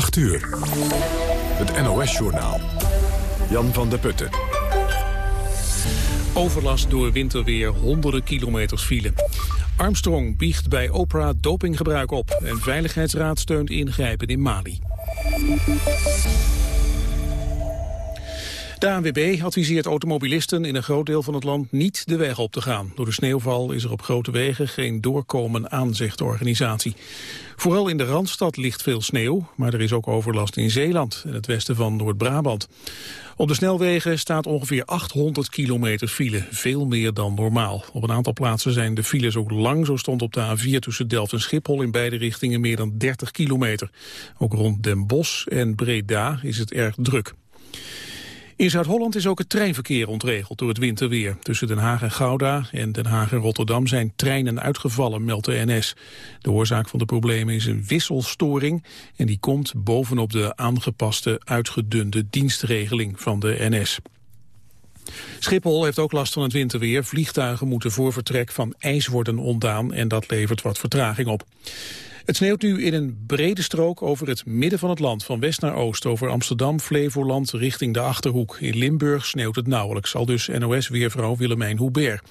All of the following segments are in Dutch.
8 uur. Het NOS-journaal. Jan van der Putten. Overlast door winterweer, honderden kilometers file. Armstrong biegt bij Oprah dopinggebruik op... en Veiligheidsraad steunt ingrijpen in Mali. De ANWB adviseert automobilisten in een groot deel van het land niet de weg op te gaan. Door de sneeuwval is er op grote wegen geen doorkomen aan, zegt de organisatie. Vooral in de Randstad ligt veel sneeuw, maar er is ook overlast in Zeeland en het westen van Noord-Brabant. Op de snelwegen staat ongeveer 800 kilometer file, veel meer dan normaal. Op een aantal plaatsen zijn de files ook lang, zo stond op de A4 tussen Delft en Schiphol in beide richtingen meer dan 30 kilometer. Ook rond Den Bosch en Breda is het erg druk. In Zuid-Holland is ook het treinverkeer ontregeld door het winterweer. Tussen Den Haag en Gouda en Den Haag en Rotterdam zijn treinen uitgevallen, meldt de NS. De oorzaak van de problemen is een wisselstoring en die komt bovenop de aangepaste uitgedunde dienstregeling van de NS. Schiphol heeft ook last van het winterweer. Vliegtuigen moeten voor vertrek van ijs worden ontdaan en dat levert wat vertraging op. Het sneeuwt nu in een brede strook over het midden van het land, van west naar oost, over Amsterdam, Flevoland, richting de Achterhoek. In Limburg sneeuwt het nauwelijks, al dus NOS-weervrouw Willemijn Hubert.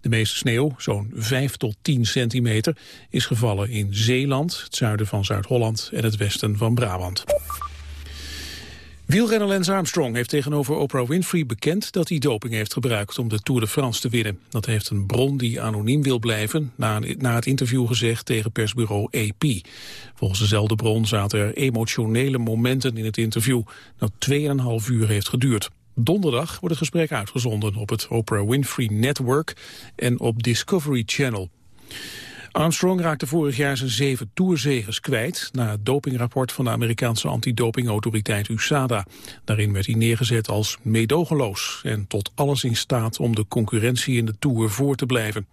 De meeste sneeuw, zo'n 5 tot 10 centimeter, is gevallen in Zeeland, het zuiden van Zuid-Holland en het westen van Brabant. Wielrenner Lance Armstrong heeft tegenover Oprah Winfrey bekend dat hij doping heeft gebruikt om de Tour de France te winnen. Dat heeft een bron die anoniem wil blijven na, na het interview gezegd tegen persbureau AP. Volgens dezelfde bron zaten er emotionele momenten in het interview dat 2,5 uur heeft geduurd. Donderdag wordt het gesprek uitgezonden op het Oprah Winfrey Network en op Discovery Channel. Armstrong raakte vorig jaar zijn zeven toerzegers kwijt... na het dopingrapport van de Amerikaanse antidopingautoriteit USADA. Daarin werd hij neergezet als meedogenloos... en tot alles in staat om de concurrentie in de Tour voor te blijven.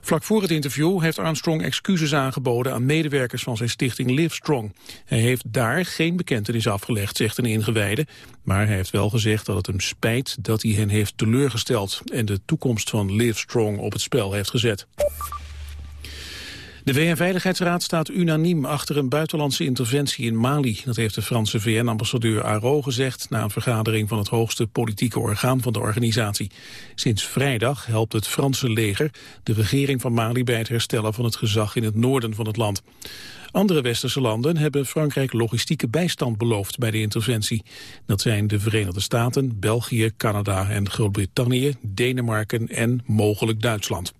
Vlak voor het interview heeft Armstrong excuses aangeboden aan medewerkers van zijn stichting Livestrong. Hij heeft daar geen bekentenis afgelegd, zegt een ingewijde. Maar hij heeft wel gezegd dat het hem spijt dat hij hen heeft teleurgesteld en de toekomst van Livestrong op het spel heeft gezet. De VN-veiligheidsraad staat unaniem achter een buitenlandse interventie in Mali. Dat heeft de Franse VN-ambassadeur Aro gezegd... na een vergadering van het hoogste politieke orgaan van de organisatie. Sinds vrijdag helpt het Franse leger de regering van Mali... bij het herstellen van het gezag in het noorden van het land. Andere westerse landen hebben Frankrijk logistieke bijstand beloofd bij de interventie. Dat zijn de Verenigde Staten, België, Canada en Groot-Brittannië, Denemarken en mogelijk Duitsland.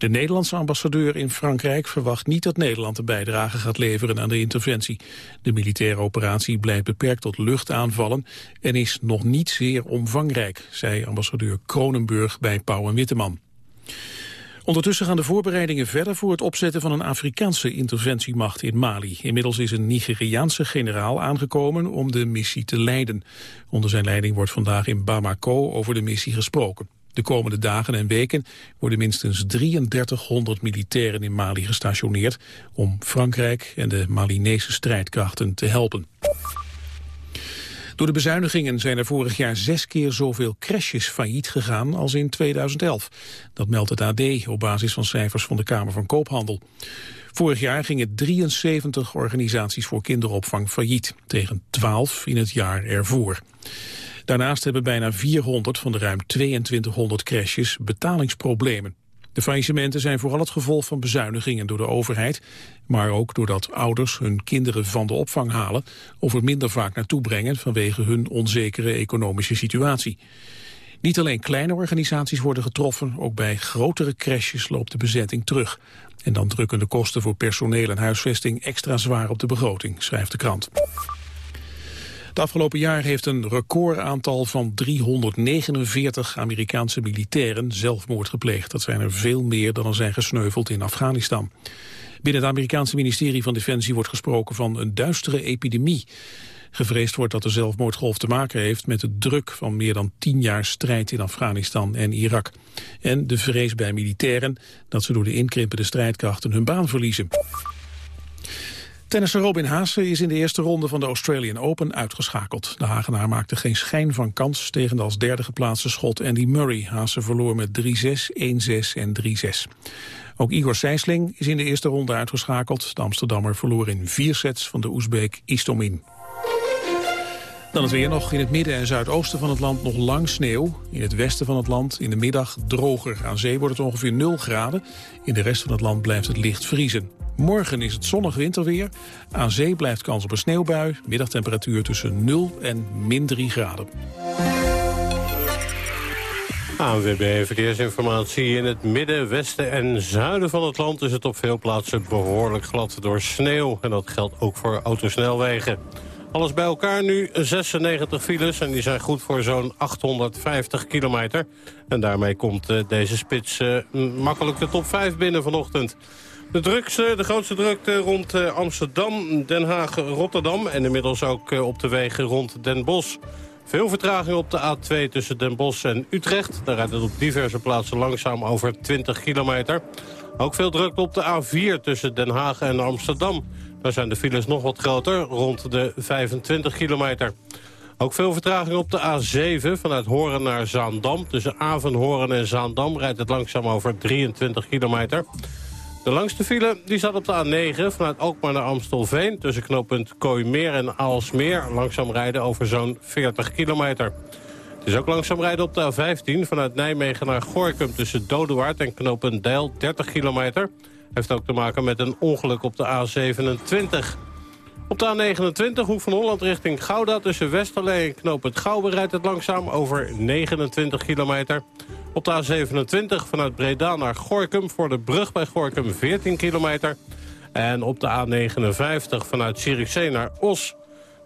De Nederlandse ambassadeur in Frankrijk verwacht niet dat Nederland een bijdrage gaat leveren aan de interventie. De militaire operatie blijft beperkt tot luchtaanvallen en is nog niet zeer omvangrijk, zei ambassadeur Kronenburg bij Pauw en Witteman. Ondertussen gaan de voorbereidingen verder voor het opzetten van een Afrikaanse interventiemacht in Mali. Inmiddels is een Nigeriaanse generaal aangekomen om de missie te leiden. Onder zijn leiding wordt vandaag in Bamako over de missie gesproken. De komende dagen en weken worden minstens 3300 militairen in Mali gestationeerd om Frankrijk en de Malinese strijdkrachten te helpen. Door de bezuinigingen zijn er vorig jaar zes keer zoveel crashes failliet gegaan als in 2011. Dat meldt het AD op basis van cijfers van de Kamer van Koophandel. Vorig jaar gingen 73 organisaties voor kinderopvang failliet, tegen 12 in het jaar ervoor. Daarnaast hebben bijna 400 van de ruim 2200 crashes betalingsproblemen. De faillissementen zijn vooral het gevolg van bezuinigingen door de overheid, maar ook doordat ouders hun kinderen van de opvang halen of er minder vaak naartoe brengen vanwege hun onzekere economische situatie. Niet alleen kleine organisaties worden getroffen, ook bij grotere crashes loopt de bezetting terug. En dan drukken de kosten voor personeel en huisvesting extra zwaar op de begroting, schrijft de krant. Het afgelopen jaar heeft een recordaantal van 349 Amerikaanse militairen zelfmoord gepleegd. Dat zijn er veel meer dan er zijn gesneuveld in Afghanistan. Binnen het Amerikaanse ministerie van Defensie wordt gesproken van een duistere epidemie. Gevreesd wordt dat de zelfmoordgolf te maken heeft met de druk van meer dan tien jaar strijd in Afghanistan en Irak. En de vrees bij militairen dat ze door de inkrimpende strijdkrachten hun baan verliezen. Tennisser Robin Haase is in de eerste ronde van de Australian Open uitgeschakeld. De Hagenaar maakte geen schijn van kans tegen de als derde geplaatste schot Andy Murray. Haase verloor met 3-6, 1-6 en 3-6. Ook Igor Sijsling is in de eerste ronde uitgeschakeld. De Amsterdammer verloor in vier sets van de Oezbeek Istomin. Dan het weer nog. In het midden en zuidoosten van het land nog lang sneeuw. In het westen van het land in de middag droger. Aan zee wordt het ongeveer 0 graden. In de rest van het land blijft het licht vriezen. Morgen is het zonnig winterweer. Aan zee blijft kans op een sneeuwbui. Middagtemperatuur tussen 0 en min 3 graden. ANWB Verkeersinformatie. In het midden, westen en zuiden van het land is het op veel plaatsen behoorlijk glad door sneeuw. En dat geldt ook voor autosnelwegen. Alles bij elkaar nu 96 files en die zijn goed voor zo'n 850 kilometer. En daarmee komt uh, deze spits uh, makkelijk de top 5 binnen vanochtend. De, drukste, de grootste drukte rond uh, Amsterdam, Den Haag, Rotterdam... en inmiddels ook op de wegen rond Den Bosch. Veel vertraging op de A2 tussen Den Bosch en Utrecht. Daar rijdt het op diverse plaatsen langzaam over 20 kilometer. Ook veel drukte op de A4 tussen Den Haag en Amsterdam. Daar zijn de files nog wat groter, rond de 25 kilometer. Ook veel vertraging op de A7 vanuit Horen naar Zaandam. Tussen Avenhoorn en Zaandam rijdt het langzaam over 23 kilometer. De langste file die staat op de A9 vanuit Alkmaar naar Amstelveen... tussen knooppunt Kooimeer en Aalsmeer. Langzaam rijden over zo'n 40 kilometer. Het is ook langzaam rijden op de A15 vanuit Nijmegen naar Gorkum... tussen Dodewaard en knooppunt Deil 30 kilometer. Heeft ook te maken met een ongeluk op de A27. Op de A29 Hoek van Holland richting Gouda... tussen Westerlee en knooppunt Gouwen rijdt het langzaam over 29 kilometer... Op de A27 vanuit Breda naar Gorkum voor de brug bij Gorkum 14 kilometer. En op de A59 vanuit Zierikzee naar Os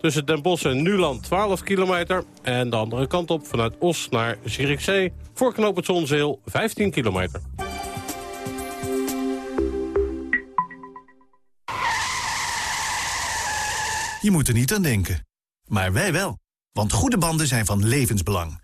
tussen Den Bosch en Nuland 12 kilometer. En de andere kant op vanuit Os naar Zierikzee voor knoop het Zonzeel 15 kilometer. Je moet er niet aan denken. Maar wij wel. Want goede banden zijn van levensbelang.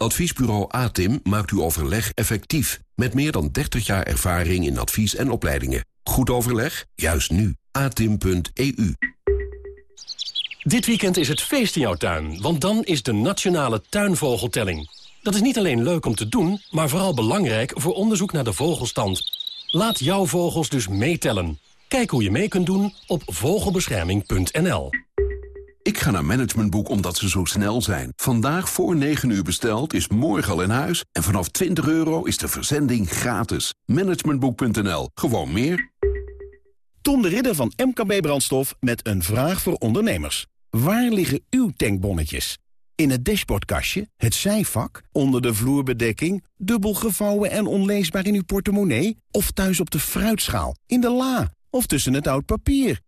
Adviesbureau ATIM maakt uw overleg effectief. Met meer dan 30 jaar ervaring in advies en opleidingen. Goed overleg? Juist nu. atim.eu Dit weekend is het feest in jouw tuin, want dan is de Nationale Tuinvogeltelling. Dat is niet alleen leuk om te doen, maar vooral belangrijk voor onderzoek naar de vogelstand. Laat jouw vogels dus meetellen. Kijk hoe je mee kunt doen op vogelbescherming.nl. Ik ga naar Managementboek omdat ze zo snel zijn. Vandaag voor 9 uur besteld is morgen al in huis. En vanaf 20 euro is de verzending gratis. Managementboek.nl. Gewoon meer. Tom de Ridder van MKB Brandstof met een vraag voor ondernemers. Waar liggen uw tankbonnetjes? In het dashboardkastje, het zijvak, onder de vloerbedekking... dubbel gevouwen en onleesbaar in uw portemonnee... of thuis op de fruitschaal, in de la of tussen het oud papier...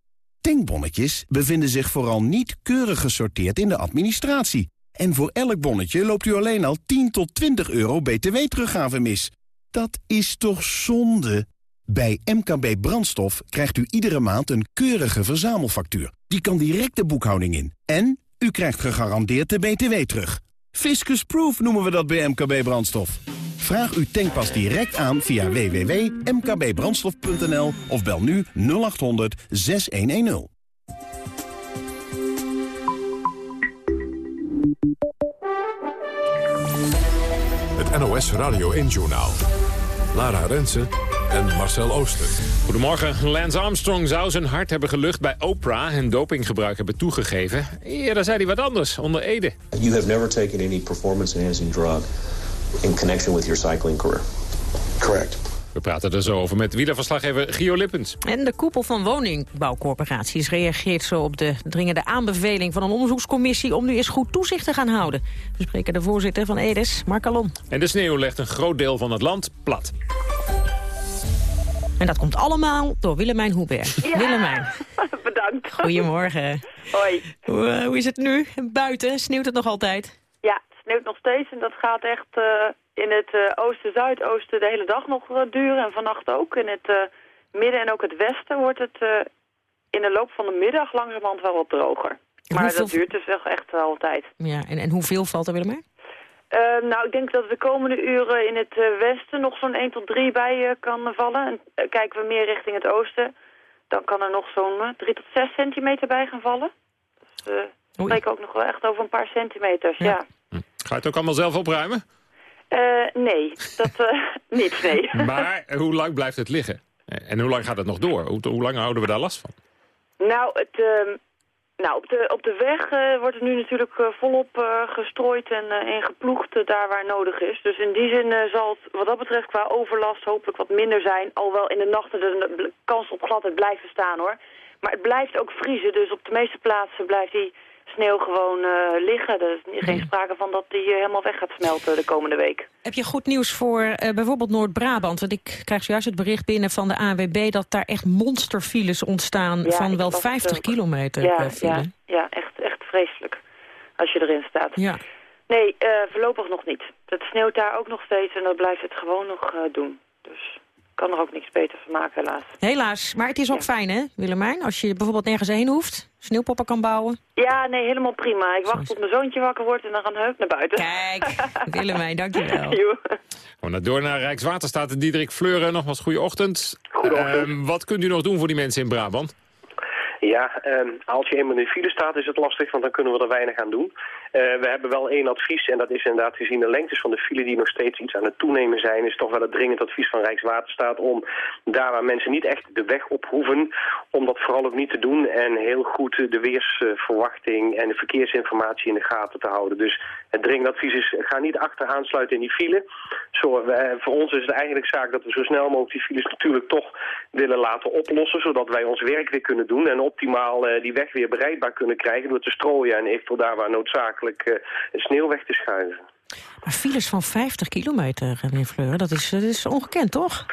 Tankbonnetjes bevinden zich vooral niet keurig gesorteerd in de administratie. En voor elk bonnetje loopt u alleen al 10 tot 20 euro btw-teruggave mis. Dat is toch zonde? Bij MKB Brandstof krijgt u iedere maand een keurige verzamelfactuur. Die kan direct de boekhouding in. En u krijgt gegarandeerd de btw terug. Fiscus Proof noemen we dat bij MKB Brandstof. Vraag uw tankpas direct aan via www.mkbbrandstof.nl of bel nu 0800 6110. Het NOS Radio 1 Journaal. Lara Rensen en Marcel Ooster. Goedemorgen. Lance Armstrong zou zijn hart hebben gelucht bij Oprah... en dopinggebruik hebben toegegeven. Eerder zei hij wat anders, onder Ede. You have never taken any performance-enhancing drug in connection with your cycling career. Correct. We praten er zo over met wielerverslaggever Gio Lippens. En de koepel van woningbouwcorporaties reageert zo op de dringende aanbeveling van een onderzoekscommissie om nu eens goed toezicht te gaan houden. We spreken de voorzitter van Edes, Mark Alon. En de sneeuw legt een groot deel van het land plat. En dat komt allemaal door Willemijn. Ja. Willemijn, Bedankt. goedemorgen. Hoi. Hoe, eh, hoe is het nu? Buiten? Sneeuwt het nog altijd? Ja, het sneeuwt nog steeds en dat gaat echt eh, in het eh, oosten-zuidoosten de hele dag nog duren. En vannacht ook. In het midden en ook het westen wordt het in de loop van de middag langzamerhand wel wat droger. Maar hoeveel- dat duurt dus wel echt wel een tijd. Ja, en, en hoeveel valt er, Willemijn? Eh, nou, ik denk dat de komende uren in het eh, westen nog zo'n 1 tot 3 bij eh, kan vallen. En kijken we meer richting het oosten, dan kan er nog zo'n eh, 3 tot 6 centimeter bij gaan vallen. Dus eh we spreken ook nog wel echt over een paar centimeters, ja. Ga je het ook allemaal zelf opruimen? Eh, nee, dat eh, niet, nee. Maar hoe lang blijft het liggen? En hoe lang gaat het nog door? Hoe, hoe lang houden we daar last van? Nou, het, ehm, nou op, de, op de weg eh, wordt er nu natuurlijk eh, volop eh, gestrooid en, en geploegd daar waar nodig is. Dus in die zin zal het wat dat betreft qua overlast hopelijk wat minder zijn. Alhoewel in de nachten de kans op gladheid blijft bestaan hoor. Maar het blijft ook vriezen, dus op de meeste plaatsen blijft die sneeuw gewoon eh, liggen. Er is geen sprake van dat die eh, helemaal weg gaat smelten de komende week. Heb je goed nieuws voor eh, bijvoorbeeld Noord-Brabant? Want ik krijg zojuist het bericht binnen van de ANWB... dat daar echt monsterfiles ontstaan Ja, van wel las het 50 ook. kilometer ja, ja, ja, echt, echt vreselijk als je erin staat. Ja. Nee, voorlopig nog niet. Het sneeuwt daar ook nog steeds en dat blijft het gewoon nog doen. Dus kan er ook niks beter van maken, helaas. Helaas, maar het is ook fijn hè, Willemijn? Als je bijvoorbeeld nergens heen hoeft, sneeuwpoppen kan bouwen. Ja, nee, helemaal prima. Ik wacht tot mijn zoontje wakker wordt en dan gaan heuk naar buiten. Kijk, Willemijn, dankjewel. Joe. Gewoon naar door naar Rijkswaterstaat. Diederik Fleuren, nogmaals goede ochtend. Ehm, wat kunt u nog doen voor die mensen in Brabant? Ja, ehm, als je eenmaal in de file staat is het lastig, want dan kunnen we er weinig aan doen. Eh, we hebben wel één advies en dat is inderdaad gezien de lengtes van de file die nog steeds iets aan het toenemen zijn, is toch wel het dringend advies van Rijkswaterstaat om daar waar mensen niet echt de weg op hoeven, om dat vooral ook niet te doen en heel goed de weersverwachting en de verkeersinformatie in de gaten te houden. Dus het dringend advies is, ga niet achteraan sluiten in die file. Zo, eh, voor ons is het eigenlijk zaak dat we zo snel mogelijk die files natuurlijk toch willen laten oplossen, zodat wij ons werk weer kunnen doen en optimaal eh, die weg weer bereidbaar kunnen krijgen door te strooien en eventueel daar waar noodzakelijk eh, sneeuw weg te schuiven. Maar files van 50 kilometer, meneer Fleuren, dat is, dat is ongekend, toch?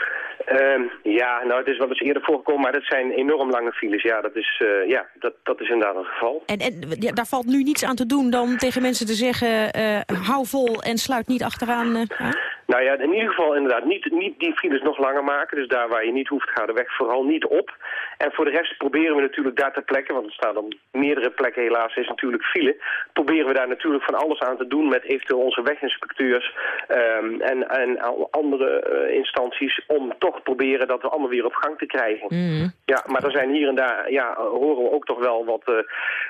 Ehm, ja, nou het is wel eens eerder voorgekomen, maar dat zijn enorm lange files. Ja, dat is, eh, ja, dat, dat is inderdaad een geval. En, en ja, daar valt nu niets aan te doen dan tegen mensen te zeggen... eh, hou vol en sluit niet achteraan eh, aan? Nou ja, in ieder geval inderdaad niet, niet die files nog langer maken. Dus daar waar je niet hoeft, ga de weg vooral niet op. En voor de rest proberen we natuurlijk daar ter plekke, want het staat op meerdere plekken helaas, is natuurlijk file. Proberen we daar natuurlijk van alles aan te doen met eventueel onze weginspecteurs ehm, en, en andere eh, instanties om toch te proberen dat we allemaal weer op gang te krijgen. Ja, maar er zijn hier en daar, ja, horen we ook toch wel wat, eh,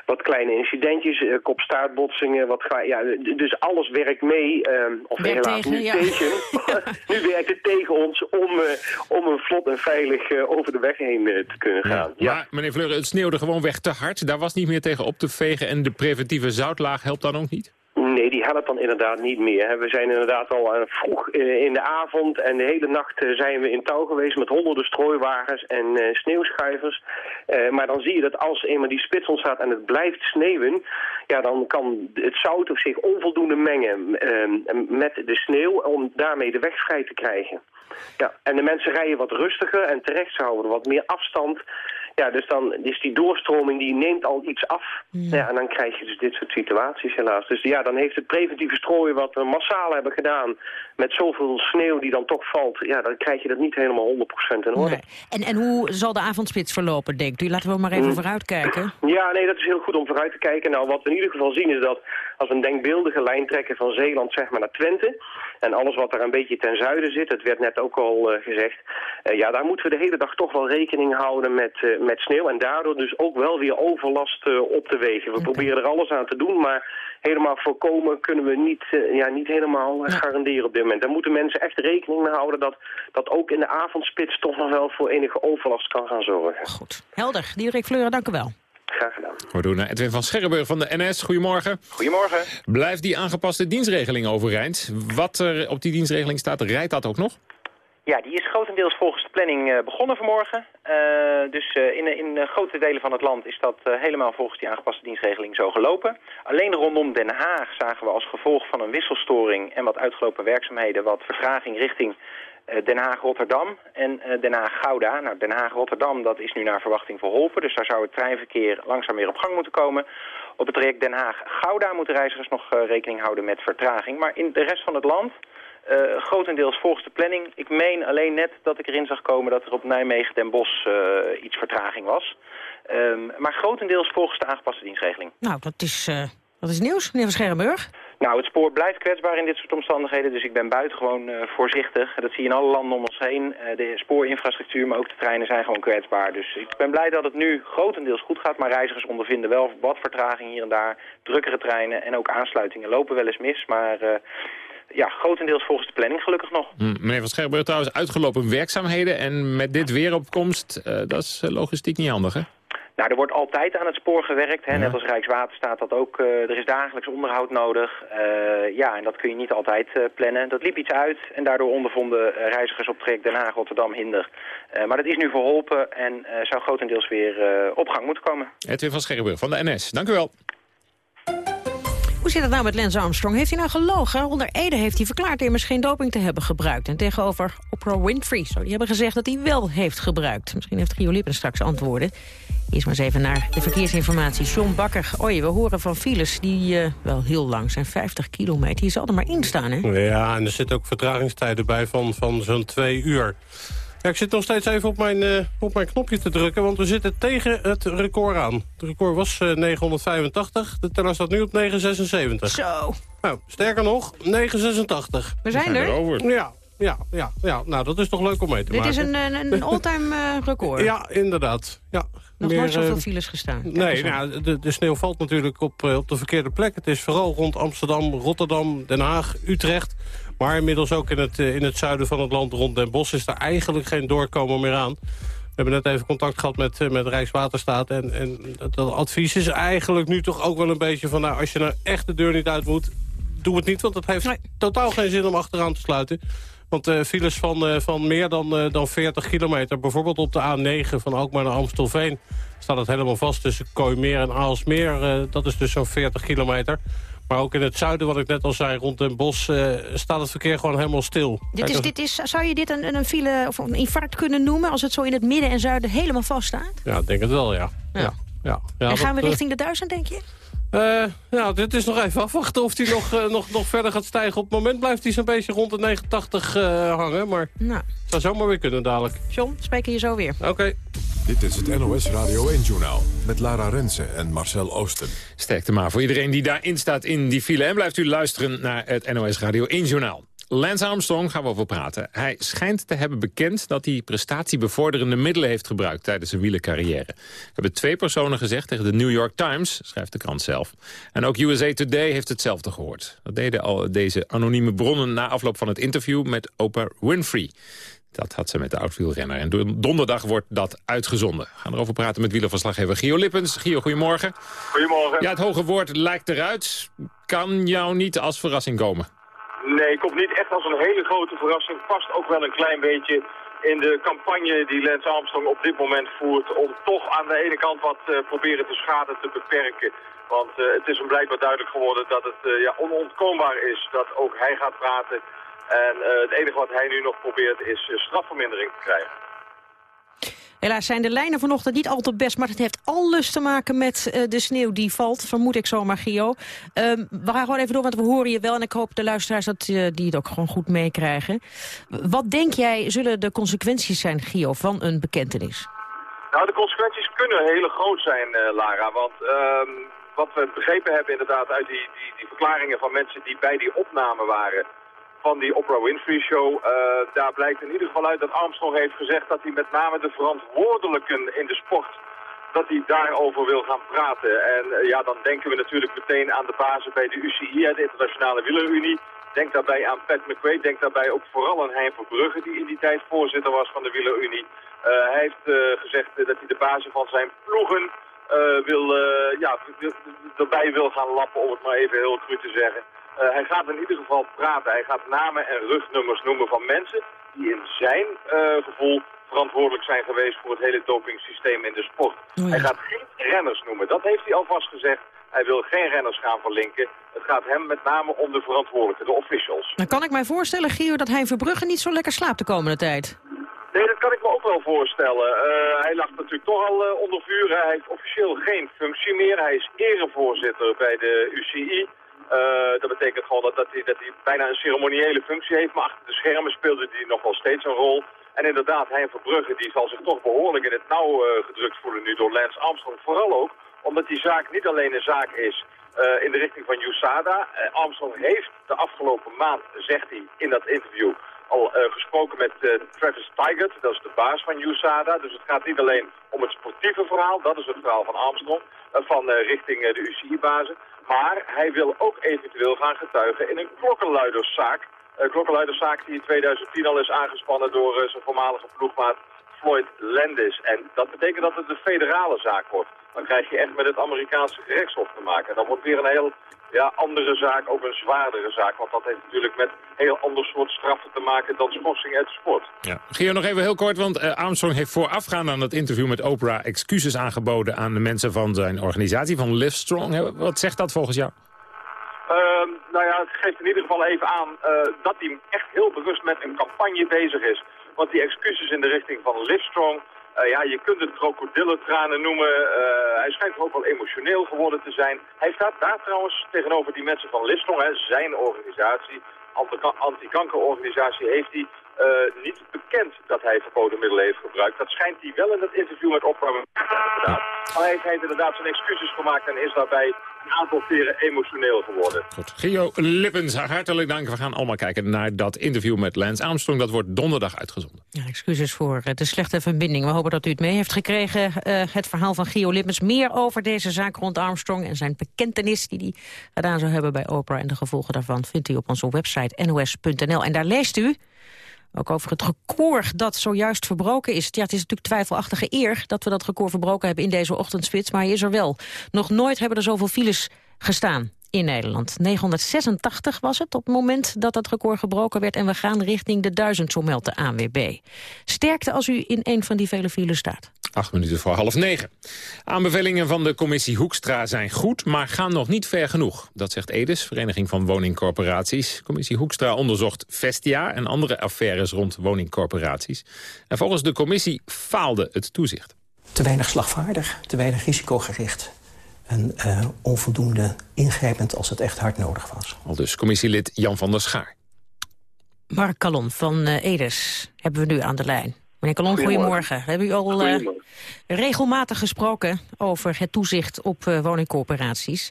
wat kleine incidentjes, eh, kopstaartbotsingen, wat, ja, dus alles werkt mee, ehm, of Werkt helaas tegen, nu ja. tegen. nu werkt het tegen ons om, eh, om een vlot en veilig eh, over de weg heen eh, te kunnen gaan. Ja. Maar meneer Fleuren, het sneeuwde gewoon weg te hard. Daar was niet meer tegen op te vegen. En de preventieve zoutlaag helpt dan ook niet? Nee, die helpt dan inderdaad niet meer. We zijn inderdaad al eh, vroeg eh, in de avond en de hele nacht eh, zijn we in touw geweest met honderden strooiwagens en sneeuwschuivers. Maar dan zie je dat als eenmaal die spits ontstaat en het blijft sneeuwen, ja, dan kan het zout zich onvoldoende mengen eh, met de sneeuw om daarmee de weg vrij te krijgen. Ja, en de mensen rijden wat rustiger en terecht houden wat meer afstand. Ja, dus dan is die doorstroming die neemt al iets af. Ja, en dan krijg je dus dit soort situaties helaas. Dus ja, dan heeft het preventieve strooien wat we massaal hebben gedaan... met zoveel sneeuw die dan toch valt... ja, dan krijg je dat niet helemaal 100% in orde. Nee. En, en hoe zal de avondspits verlopen, denkt u? Laten we maar even Hmm. vooruitkijken. Ja, nee, dat is heel goed om vooruit te kijken. Nou, wat we in ieder geval zien is dat als een denkbeeldige lijn trekken van Zeeland zeg maar naar Twente... en alles wat daar een beetje ten zuiden zit, het werd net ook al eh, gezegd... eh, ja, daar moeten we de hele dag toch wel rekening houden met, eh, met sneeuw... en daardoor dus ook wel weer overlast op te wegen. We proberen er alles aan te doen, maar helemaal voorkomen kunnen we niet, ja, niet helemaal garanderen op dit moment. Daar moeten mensen echt rekening mee houden dat, dat ook in de avondspits toch nog wel voor enige overlast kan gaan zorgen. Goed. Helder. Diederik Fleuren, dank u wel. Graag gedaan. We doen naar Edwin van Scherrenburg van de NS. Goedemorgen. Goedemorgen. Blijft die aangepaste dienstregeling overeind? Wat er op die dienstregeling staat, rijdt dat ook nog? Ja, die is grotendeels volgens de planning eh, begonnen vanmorgen. Eh, dus eh, in, in eh, grote delen van het land is dat eh, helemaal volgens die aangepaste dienstregeling zo gelopen. Alleen rondom Den Haag zagen we als gevolg van een wisselstoring en wat uitgelopen werkzaamheden wat vertraging richting eh, Den Haag-Rotterdam en eh, Den Haag-Gouda. Nou, Den Haag-Rotterdam dat is nu naar verwachting verholpen, dus daar zou het treinverkeer langzaam weer op gang moeten komen. Op het traject Den Haag-Gouda moeten reizigers nog eh, rekening houden met vertraging. Maar in de rest van het land uh, grotendeels volgens de planning. Ik meen alleen net dat ik erin zag komen dat er op Nijmegen Den Bosch iets vertraging was. Um, maar grotendeels volgens de aangepaste dienstregeling. Nou, dat is, dat is nieuws, meneer Van Scherrenburg. Nou, het spoor blijft kwetsbaar in dit soort omstandigheden, dus ik ben buitengewoon uh, voorzichtig. Dat zie je in alle landen om ons heen. Uh, de spoorinfrastructuur, maar ook de treinen zijn gewoon kwetsbaar. Dus ik ben blij dat het nu grotendeels goed gaat, maar reizigers ondervinden wel wat vertraging hier en daar. Drukkere treinen en ook aansluitingen lopen wel eens mis, maar... Uh, ja, grotendeels volgens de planning gelukkig nog. Mm, meneer Van Scherburg, trouwens uitgelopen werkzaamheden... en met dit weeropkomst, uh, dat is logistiek niet handig, hè? Nou, er wordt altijd aan het spoor gewerkt. Hè? Ja. Net als Rijkswaterstaat dat ook. Uh, er is dagelijks onderhoud nodig. Uh, ja, en dat kun je niet altijd uh, plannen. Dat liep iets uit en daardoor ondervonden reizigers op traject Den Haag-Rotterdam hinder. maar dat is nu verholpen en zou grotendeels weer op gang moeten komen. Edwin van Scherburg van de NS. Dank u wel. Hoe zit het nou met Lance Armstrong? Heeft hij nou gelogen? Onder Ede heeft hij verklaard immers geen doping te hebben gebruikt. En tegenover Oprah Winfrey zou die hebben gezegd dat hij wel heeft gebruikt. Misschien heeft Gio Lippen straks antwoorden. Eerst maar eens even naar de verkeersinformatie. John Bakker, oei, we horen van files die uh, wel heel lang zijn. 50 kilometer, die zal er maar in staan, hè? Ja, en er zitten ook vertragingstijden bij van, van zo'n twee uur. Ja, ik zit nog steeds even op mijn, uh, op mijn knopje te drukken, want we zitten tegen het record aan. Het record was uh, 985, de teller staat nu op 976. Zo. Nou, sterker nog, 986. We zijn, er. Over. Ja, ja, ja, ja, nou dat is toch leuk om mee te Dit maken. Dit is een, een all-time uh, record. Ja, inderdaad. Ja. Nog nooit zoveel files gestaan. Kijk nee, nou, de, de, sneeuw valt natuurlijk op, op de verkeerde plek. Het is vooral rond Amsterdam, Rotterdam, Den Haag, Utrecht. Maar inmiddels ook in het, uh, in het zuiden van het land rond Den Bosch is er eigenlijk geen doorkomen meer aan. We hebben net even contact gehad met, uh, met Rijkswaterstaat. En, en dat, dat advies is eigenlijk nu toch ook wel een beetje van... nou, als je nou echt de deur niet uit moet, doe het niet. Want het heeft nee. totaal geen zin om achteraan te sluiten. Want uh, files van, uh, van meer dan, uh, dan 40 kilometer, bijvoorbeeld op de A9 van Alkmaar naar Amstelveen... staat het helemaal vast tussen Kooimeer en Aalsmeer. dat is dus zo'n 40 kilometer. Maar ook in het zuiden, wat ik net al zei, rond Den Bosch... staat het verkeer gewoon helemaal stil. Dit is, dit is, zou je dit een, een file of een infarct kunnen noemen... als het zo in het midden en zuiden helemaal vast staat? Ja, ik denk het wel, ja. ja. ja. ja. en gaan we richting de duizend, denk je? Uh, nou, dit is nog even afwachten of hij nog, uh, nog, nog verder gaat stijgen. Op het moment blijft hij zo'n beetje rond de 89 uh, hangen. Maar nou. het zou zomaar weer kunnen dadelijk. John, spreken je zo weer. Oké. Okay. Dit is het NOS Radio 1-journaal met Lara Rensen en Marcel Oosten. Sterkte maar voor iedereen die daarin staat in die file. En blijft u luisteren naar het NOS Radio 1-journaal. Lance Armstrong gaan we over praten. Hij schijnt te hebben bekend dat hij prestatiebevorderende middelen heeft gebruikt tijdens zijn wielercarrière. hebben twee personen gezegd tegen de New York Times, schrijft de krant zelf. En ook USA Today heeft hetzelfde gehoord. Dat deden al deze anonieme bronnen na afloop van het interview met Oprah Winfrey. Dat had ze met de oud-wielrenner. En donderdag wordt dat uitgezonden. We gaan erover praten met wielerverslaggever Gio Lippens. Gio, goedemorgen. Goedemorgen. Ja, het hoge woord lijkt eruit. Kan jou niet als verrassing komen? Nee, komt niet echt als een hele grote verrassing. Past ook wel een klein beetje in de campagne die Lance Armstrong op dit moment voert... om toch aan de ene kant wat uh, proberen de schade te beperken. Want uh, het is hem blijkbaar duidelijk geworden dat het uh, ja, onontkoombaar is dat ook hij gaat praten. En het enige wat hij nu nog probeert is strafvermindering te krijgen. Helaas zijn de lijnen vanochtend niet al te best, maar het heeft alles te maken met uh, de sneeuw die valt, vermoed ik zomaar, Gio. Um, we gaan gewoon even door, want we horen je wel en ik hoop de luisteraars dat uh, die het ook gewoon goed meekrijgen. Wat denk jij zullen de consequenties zijn, Gio, van een bekentenis? Nou, de consequenties kunnen heel groot zijn, uh, Lara, want um, wat we begrepen hebben inderdaad uit die, die, die verklaringen van mensen die bij die opname waren van die Oprah Winfrey Show. Uh, daar blijkt in ieder geval uit dat Armstrong heeft gezegd dat hij met name de verantwoordelijken in de sport dat hij daarover wil gaan praten. En uh, ja, dan denken we natuurlijk meteen aan de basis bij de UCI, de Internationale Wielerunie. Denk daarbij aan Pat McQuaid, denk daarbij ook vooral aan Hein Verbrugge, die in die tijd voorzitter was van de Wielerunie. Uh, hij heeft gezegd dat hij de basis van zijn ploegen wil, ja, erbij wil gaan lappen, om het maar even heel cru te zeggen. Uh, hij gaat in ieder geval praten. Hij gaat namen en rugnummers noemen van mensen die in zijn uh, gevoel verantwoordelijk zijn geweest voor het hele dopingsysteem in de sport. Oh ja. Hij gaat geen renners noemen. Dat heeft hij alvast gezegd. Hij wil geen renners gaan verlinken. Het gaat hem met name om de verantwoordelijke, de officials. Dan kan ik mij voorstellen, Gio, dat hij Verbrugge niet zo lekker slaapt de komende tijd. Nee, dat kan ik me ook wel voorstellen. Uh, hij lag natuurlijk toch al uh, onder vuur. Hij heeft officieel geen functie meer. Hij is erevoorzitter bij de UCI. Uh, dat betekent gewoon dat, dat, hij, dat bijna een ceremoniële functie heeft. Maar achter de schermen speelde hij nog wel steeds een rol. En inderdaad, Hein Verbrugge die zal zich toch behoorlijk in het nauw uh, gedrukt voelen nu door Lance Armstrong. Vooral ook omdat die zaak niet alleen een zaak is uh, in de richting van USADA. Armstrong heeft de afgelopen maand, zegt hij in dat interview, al gesproken met Travis Tigert. Dat is de baas van USADA. Dus het gaat niet alleen om het sportieve verhaal, dat is het verhaal van Armstrong, van richting de UCI-bazen. Maar hij wil ook eventueel gaan getuigen in een klokkenluiderszaak. Een klokkenluiderszaak die in 2010 al is aangespannen door uh, zijn voormalige ploegmaat Floyd Landis. En dat betekent dat het een federale zaak wordt. Dan krijg je echt met het Amerikaanse gerechtshof te maken. Dan wordt weer een heel ja, andere zaak, ook een zwaardere zaak. Want dat heeft natuurlijk met heel ander soort straffen te maken dan schorsing uit de sport. Ja. Gio, nog even heel kort, want uh, Armstrong heeft voorafgaand aan het interview met Oprah excuses aangeboden aan de mensen van zijn organisatie, van Livestrong. Wat zegt dat volgens jou? Uh, nou ja, het geeft in ieder geval even aan uh, dat hij echt heel bewust met een campagne bezig is. Want die excuses in de richting van Livestrong, ja, je kunt het krokodillentranen noemen. Uh, hij schijnt ook wel emotioneel geworden te zijn. Hij staat daar trouwens tegenover die mensen van Livestrong, hè, zijn organisatie, anti-kankerorganisatie, heeft hij uh, niet bekend dat hij verboden middelen heeft gebruikt. Dat schijnt hij wel in dat interview met Oprah gedaan. Maar hij heeft inderdaad zijn excuses gemaakt en is daarbij een aantal keren emotioneel geworden. Goed. Gio Lippens, hartelijk dank. We gaan allemaal kijken naar dat interview met Lance Armstrong. Dat wordt donderdag uitgezonden. Ja, excuses voor de slechte verbinding. We hopen dat u het mee heeft gekregen. Uh, het verhaal van Gio Lippens. Meer over deze zaak rond Armstrong en zijn bekentenis die hij gedaan zou hebben bij Oprah. En de gevolgen daarvan vindt u op onze website nos.nl. En daar leest u ook over het record dat zojuist verbroken is. Ja, het is natuurlijk twijfelachtige eer dat we dat record verbroken hebben in deze ochtendspits. Maar hij is er wel. Nog nooit hebben er zoveel files gestaan in Nederland. 986 was het op het moment dat dat record gebroken werd... en we gaan richting de 1000, zo meldt de ANWB. Sterkte als u in een van die vele files staat. Acht minuten voor half negen. Aanbevelingen van de commissie Hoekstra zijn goed, maar gaan nog niet ver genoeg. Dat zegt EDES, Vereniging van Woningcorporaties. Commissie Hoekstra onderzocht Vestia en andere affaires rond woningcorporaties. En volgens de commissie faalde het toezicht. Te weinig slagvaardig, te weinig risicogericht en uh, onvoldoende ingrijpend als het echt hard nodig was. Al dus commissielid Jan van der Schaar. Mark Kalon van uh, Edes hebben we nu aan de lijn. Meneer Kalon, goedemorgen. Hebben u al uh, regelmatig gesproken over het toezicht op woningcorporaties.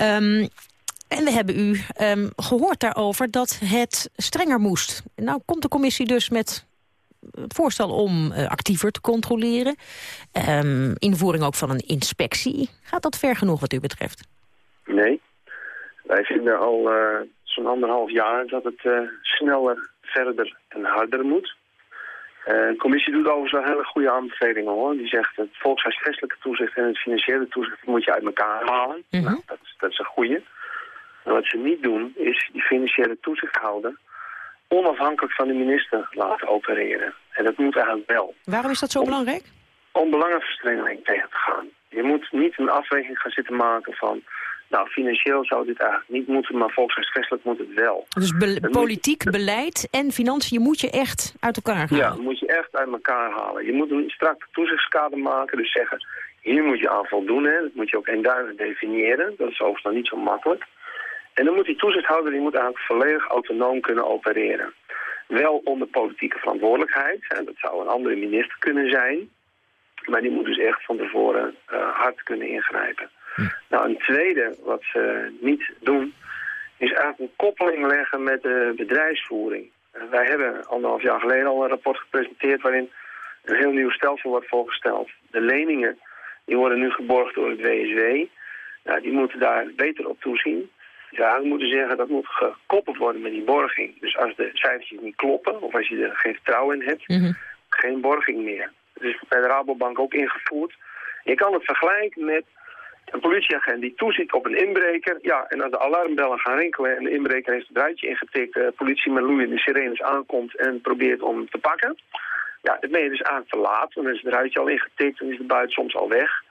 Um, en we hebben u um, gehoord daarover dat het strenger moest. Nou komt de commissie dus met voorstel om uh, actiever te controleren. Um, invoering ook van een inspectie. Gaat dat ver genoeg wat u betreft? Nee. Wij vinden al uh, zo'n anderhalf jaar dat het uh, sneller, verder en harder moet. de commissie doet overigens wel hele goede aanbevelingen hoor. Die zegt het volkshuisvestelijke toezicht en het financiële toezicht moet je uit elkaar halen. Mm -hmm. nou, dat, is, dat is een goede. Maar wat ze niet doen is die financiële toezichthouder onafhankelijk van de minister laten opereren. En dat moet eigenlijk wel. Waarom is dat zo belangrijk? Om belangenverstrengeling tegen te gaan. Je moet niet een afweging gaan zitten maken van... nou, financieel zou dit eigenlijk niet moeten, maar volkshuisvestelijk moet het wel. Dus be politiek, moet... beleid en financiën moet je echt uit elkaar halen? Ja, moet je echt uit elkaar halen. Je moet een strak toezichtskader maken, dus zeggen... hier moet je aan voldoen, hè. dat moet je ook eenduidig definiëren. Dat is overigens nog niet zo makkelijk. En dan moet die toezichthouder die moet eigenlijk volledig autonoom kunnen opereren. Wel onder politieke verantwoordelijkheid. Hè, dat zou een andere minister kunnen zijn. Maar die moet dus echt van tevoren uh, hard kunnen ingrijpen. Hm. Nou, een tweede wat ze niet doen... is eigenlijk een koppeling leggen met de bedrijfsvoering. Uh, wij hebben anderhalf jaar geleden al een rapport gepresenteerd... waarin een heel nieuw stelsel wordt voorgesteld. De leningen die worden nu geborgd door het WSW. Nou, die moeten daar beter op toezien. Ja, we moeten zeggen dat moet gekoppeld worden met die borging. Dus als de cijfertjes niet kloppen, of als je er geen vertrouwen in hebt, Mhm. geen borging meer. Het is bij de Rabobank ook ingevoerd. Je kan het vergelijken met een politieagent die toeziet op een inbreker. Ja, en als de alarmbellen gaan rinkelen en de inbreker heeft het ruitje ingetikt... de politie met loeiende sirenes aankomt en probeert om hem te pakken... ja, dan ben je dus aan te laat, dan is het ruitje al ingetikt en is de buit soms al weg...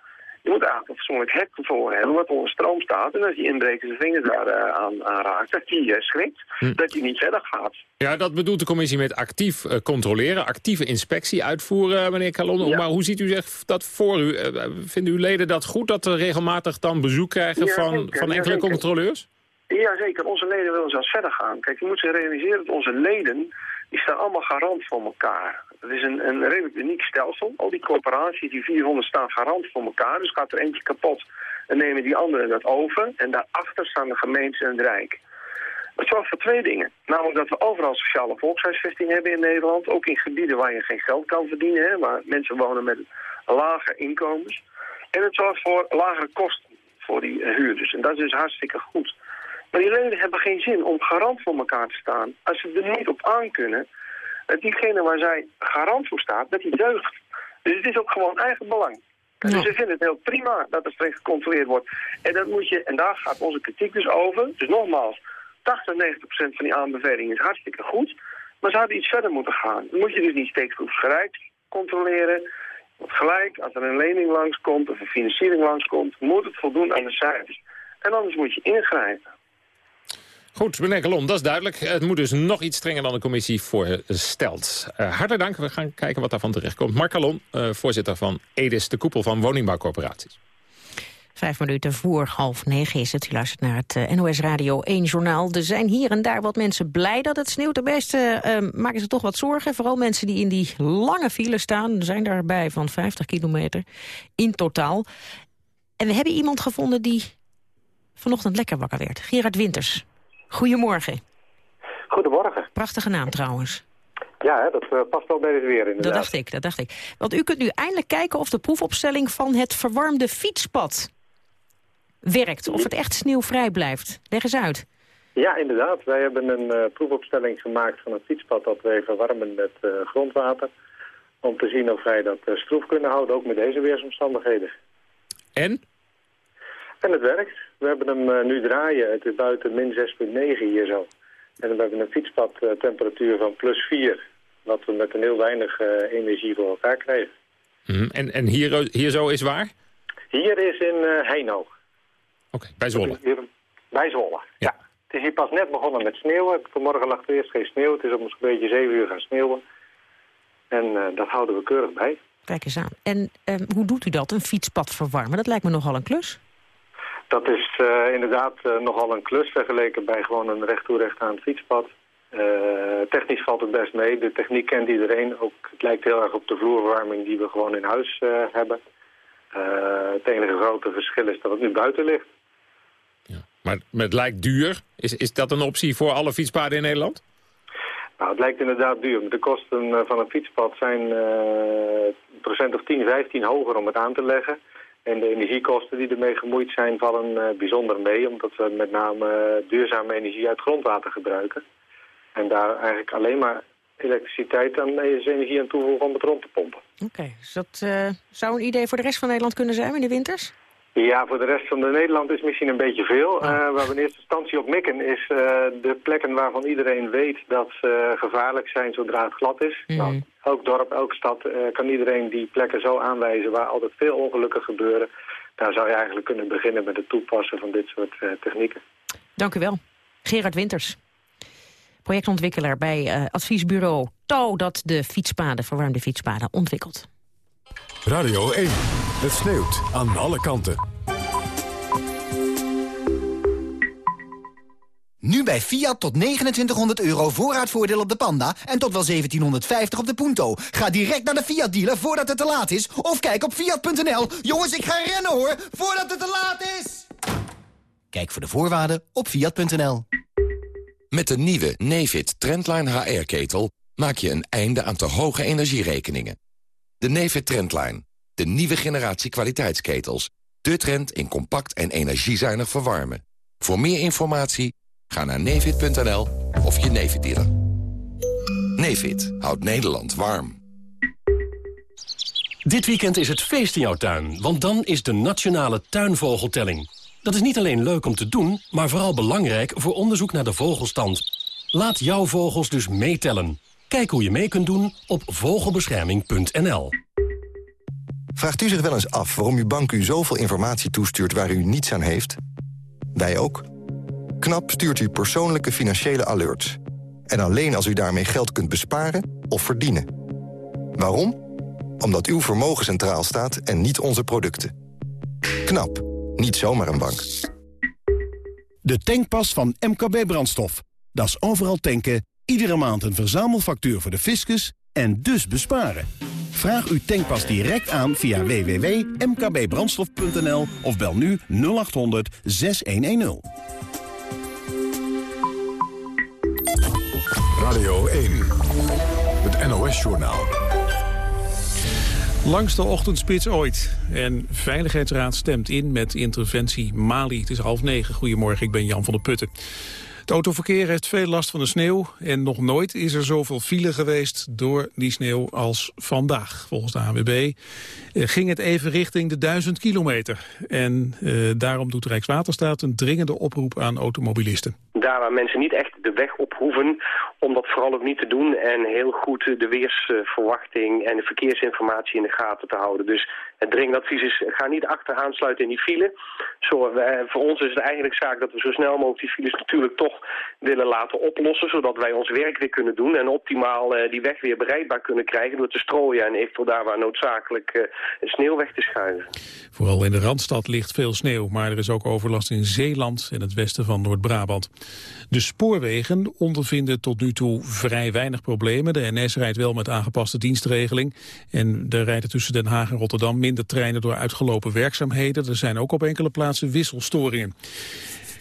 Je moet eigenlijk een fatsoenlijk hek ervoor hebben wat onder stroom staat. En als die inbreker zijn vingers daar uh, aan, aan raakt, dat hij uh, schrikt. Hm. Dat hij niet verder gaat. Ja, dat bedoelt de commissie met actief uh, controleren, actieve inspectie uitvoeren, meneer Calon. Ja. Maar hoe ziet u zich dat voor u? vinden uw leden dat goed dat er regelmatig dan bezoek krijgen Ja, van, zeker. van Ja, enkele zeker. controleurs? Jazeker, onze leden willen zelfs verder gaan. Kijk, je moet zich realiseren dat onze leden, die staan allemaal garant voor elkaar. Het is een, een redelijk uniek stelsel. Al die corporaties, die 400, staan garant voor elkaar. Dus gaat er eentje kapot en nemen die anderen dat over. En daarachter staan de gemeentes en het Rijk. Dat zorgt voor twee dingen. Namelijk dat we overal sociale volkshuisvesting hebben in Nederland. Ook in gebieden waar je geen geld kan verdienen. Hè, waar mensen wonen met lage inkomens. En het zorgt voor lagere kosten voor die huurders. En dat is dus hartstikke goed. Maar die leden hebben geen zin om garant voor elkaar te staan. Als ze er niet op aan kunnen, diegene waar zij garant voor staat, dat die deugt. Dus het is ook gewoon eigen belang. Dus ze vinden het heel prima dat er streng gecontroleerd wordt. En dat moet je, en daar gaat onze kritiek dus over. Dus nogmaals, 80, 90 procent van die aanbevelingen is hartstikke goed. Maar ze hadden iets verder moeten gaan. Dan moet je dus niet steekproefsgereid controleren. Want gelijk, als er een lening langskomt of een financiering langskomt, moet het voldoen aan de cijfers. En anders moet je ingrijpen. Goed, meneer Calon, dat is duidelijk. Het moet dus nog iets strenger dan de commissie voorstelt. Uh, hartelijk dank. We gaan kijken wat daarvan terechtkomt. Mark Calon, uh, voorzitter van EDIS, de koepel van woningbouwcorporaties. Vijf minuten voor half negen is het. U luistert naar het uh, NOS Radio 1 journaal. Er zijn hier en daar wat mensen blij dat het sneeuwt. De meeste maken zich toch wat zorgen. Vooral mensen die in die lange file staan. Zijn daarbij van 50 kilometer in totaal. En we hebben iemand gevonden die vanochtend lekker wakker werd. Gerard Winters. Goedemorgen. Goedemorgen. Prachtige naam trouwens. Ja, hè, dat uh, past wel bij het weer inderdaad. Dat dacht ik, dat dacht ik. Want u kunt nu eindelijk kijken of de proefopstelling van het verwarmde fietspad werkt. Of het echt sneeuwvrij blijft. Leg eens uit. Ja, inderdaad. Wij hebben een uh, proefopstelling gemaakt van het fietspad dat wij verwarmen met uh, grondwater. Om te zien of wij dat stroef kunnen houden, ook met deze weersomstandigheden. En? En het werkt. We hebben hem uh, nu draaien. Het is buiten min 6,9 hier zo. En we hebben een fietspadtemperatuur uh, van plus 4. Wat we met een heel weinig uh, energie voor elkaar krijgen. Mm, en en hier, hier zo is waar? Hier is in Heino. Oké, okay, bij Zwolle. Bij Zwolle, ja. ja. Het is hier pas net begonnen met sneeuwen. Vanmorgen lag er eerst geen sneeuw. Het is om een beetje 7 uur gaan sneeuwen. En dat houden we keurig bij. Kijk eens aan. En hoe doet u dat, een fietspad verwarmen? Dat lijkt me nogal een klus. Dat is uh, inderdaad uh, nogal een klus vergeleken bij gewoon een recht toe recht aan het fietspad. Uh, technisch valt het best mee. De techniek kent iedereen. Ook, het lijkt heel erg op de vloerverwarming die we gewoon in huis hebben. het enige grote verschil is dat het nu buiten ligt. Ja. Maar, maar het lijkt duur. Is, is dat een optie voor alle fietspaden in Nederland? Nou, het lijkt inderdaad duur. De kosten van een fietspad zijn een procent of 10, 15 hoger om het aan te leggen. En de energiekosten die ermee gemoeid zijn vallen uh, bijzonder mee... omdat we met name uh, duurzame energie uit grondwater gebruiken. En daar eigenlijk alleen maar elektriciteit aan energie aan toevoegen om het rond te pompen. Oké, dus dat uh, zou een idee voor de rest van Nederland kunnen zijn de winters? Ja, voor de rest van de Nederland is misschien een beetje veel. Oh. waar we in eerste instantie op mikken is de plekken waarvan iedereen weet dat ze gevaarlijk zijn zodra het glad is. Mm. Nou, elk dorp, elke stad uh, kan iedereen die plekken zo aanwijzen waar altijd veel ongelukken gebeuren. Daar zou je eigenlijk kunnen beginnen met het toepassen van dit soort uh, technieken. Dank u wel. Gerard Winters, projectontwikkelaar bij uh, adviesbureau Touw dat de fietspaden, verwarmde fietspaden, ontwikkelt. Radio 1, het sneeuwt aan alle kanten. Nu bij Fiat tot 2900 euro voorraadvoordeel op de Panda en tot wel 1750 op de Punto. Ga direct naar de Fiat dealer voordat het te laat is of kijk op fiat.nl. Jongens, ik ga rennen hoor, voordat het te laat is. Kijk voor de voorwaarden op fiat.nl. Met de nieuwe Nefit Trendline HR-ketel maak je een einde aan te hoge energierekeningen. De Nefit Trendline, de nieuwe generatie kwaliteitsketels. De trend in compact en energiezuinig verwarmen. Voor meer informatie Ga naar Nevid.nl of je Nevid dealer. Houdt Nederland warm. Dit weekend is het feest in jouw tuin, want dan is de Nationale Tuinvogeltelling. Dat is niet alleen leuk om te doen, maar vooral belangrijk voor onderzoek naar de vogelstand. Laat jouw vogels dus meetellen. Kijk hoe je mee kunt doen op vogelbescherming.nl. Vraagt u zich wel eens af waarom uw bank u zoveel informatie toestuurt waar u niets aan heeft? Wij ook. KNAP stuurt u persoonlijke financiële alerts. En alleen als u daarmee geld kunt besparen of verdienen. Waarom? Omdat uw vermogen centraal staat en niet onze producten. KNAP. Niet zomaar een bank. De tankpas van MKB Brandstof. Dat is overal tanken, iedere maand een verzamelfactuur voor de fiscus en dus besparen. Vraag uw tankpas direct aan via www.mkbbrandstof.nl of bel nu 0800 6110. Radio 1. Het NOS-journaal. Langste ochtendspits ooit. En Veiligheidsraad stemt in met interventie Mali. Het is half negen. Goedemorgen, ik ben Jan van der Putten. Het autoverkeer heeft veel last van de sneeuw en nog nooit is er zoveel file geweest door die sneeuw als vandaag. Volgens de AWB eh, ging het even richting de 1000 kilometer. En eh, daarom doet Rijkswaterstaat een dringende oproep aan automobilisten. Daar waar mensen niet echt de weg op hoeven, om dat vooral ook niet te doen. En heel goed de weersverwachting en de verkeersinformatie in de gaten te houden. Dus het dringende advies is, ga niet achteraan sluiten in die file. Zo, wij, voor ons is het eigenlijk zaak dat we zo snel mogelijk die files natuurlijk toch willen laten oplossen. Zodat wij ons werk weer kunnen doen en optimaal uh, die weg weer bereidbaar kunnen krijgen. Door te strooien en eventueel daar waar noodzakelijk uh, sneeuw weg te schuiven. Vooral in de Randstad ligt veel sneeuw, maar er is ook overlast in Zeeland en het westen van Noord-Brabant. De spoorwegen ondervinden tot nu toe vrij weinig problemen. De NS rijdt wel met aangepaste dienstregeling. En er rijden tussen Den Haag en Rotterdam minder treinen door uitgelopen werkzaamheden. Er zijn ook op enkele plaatsen wisselstoringen.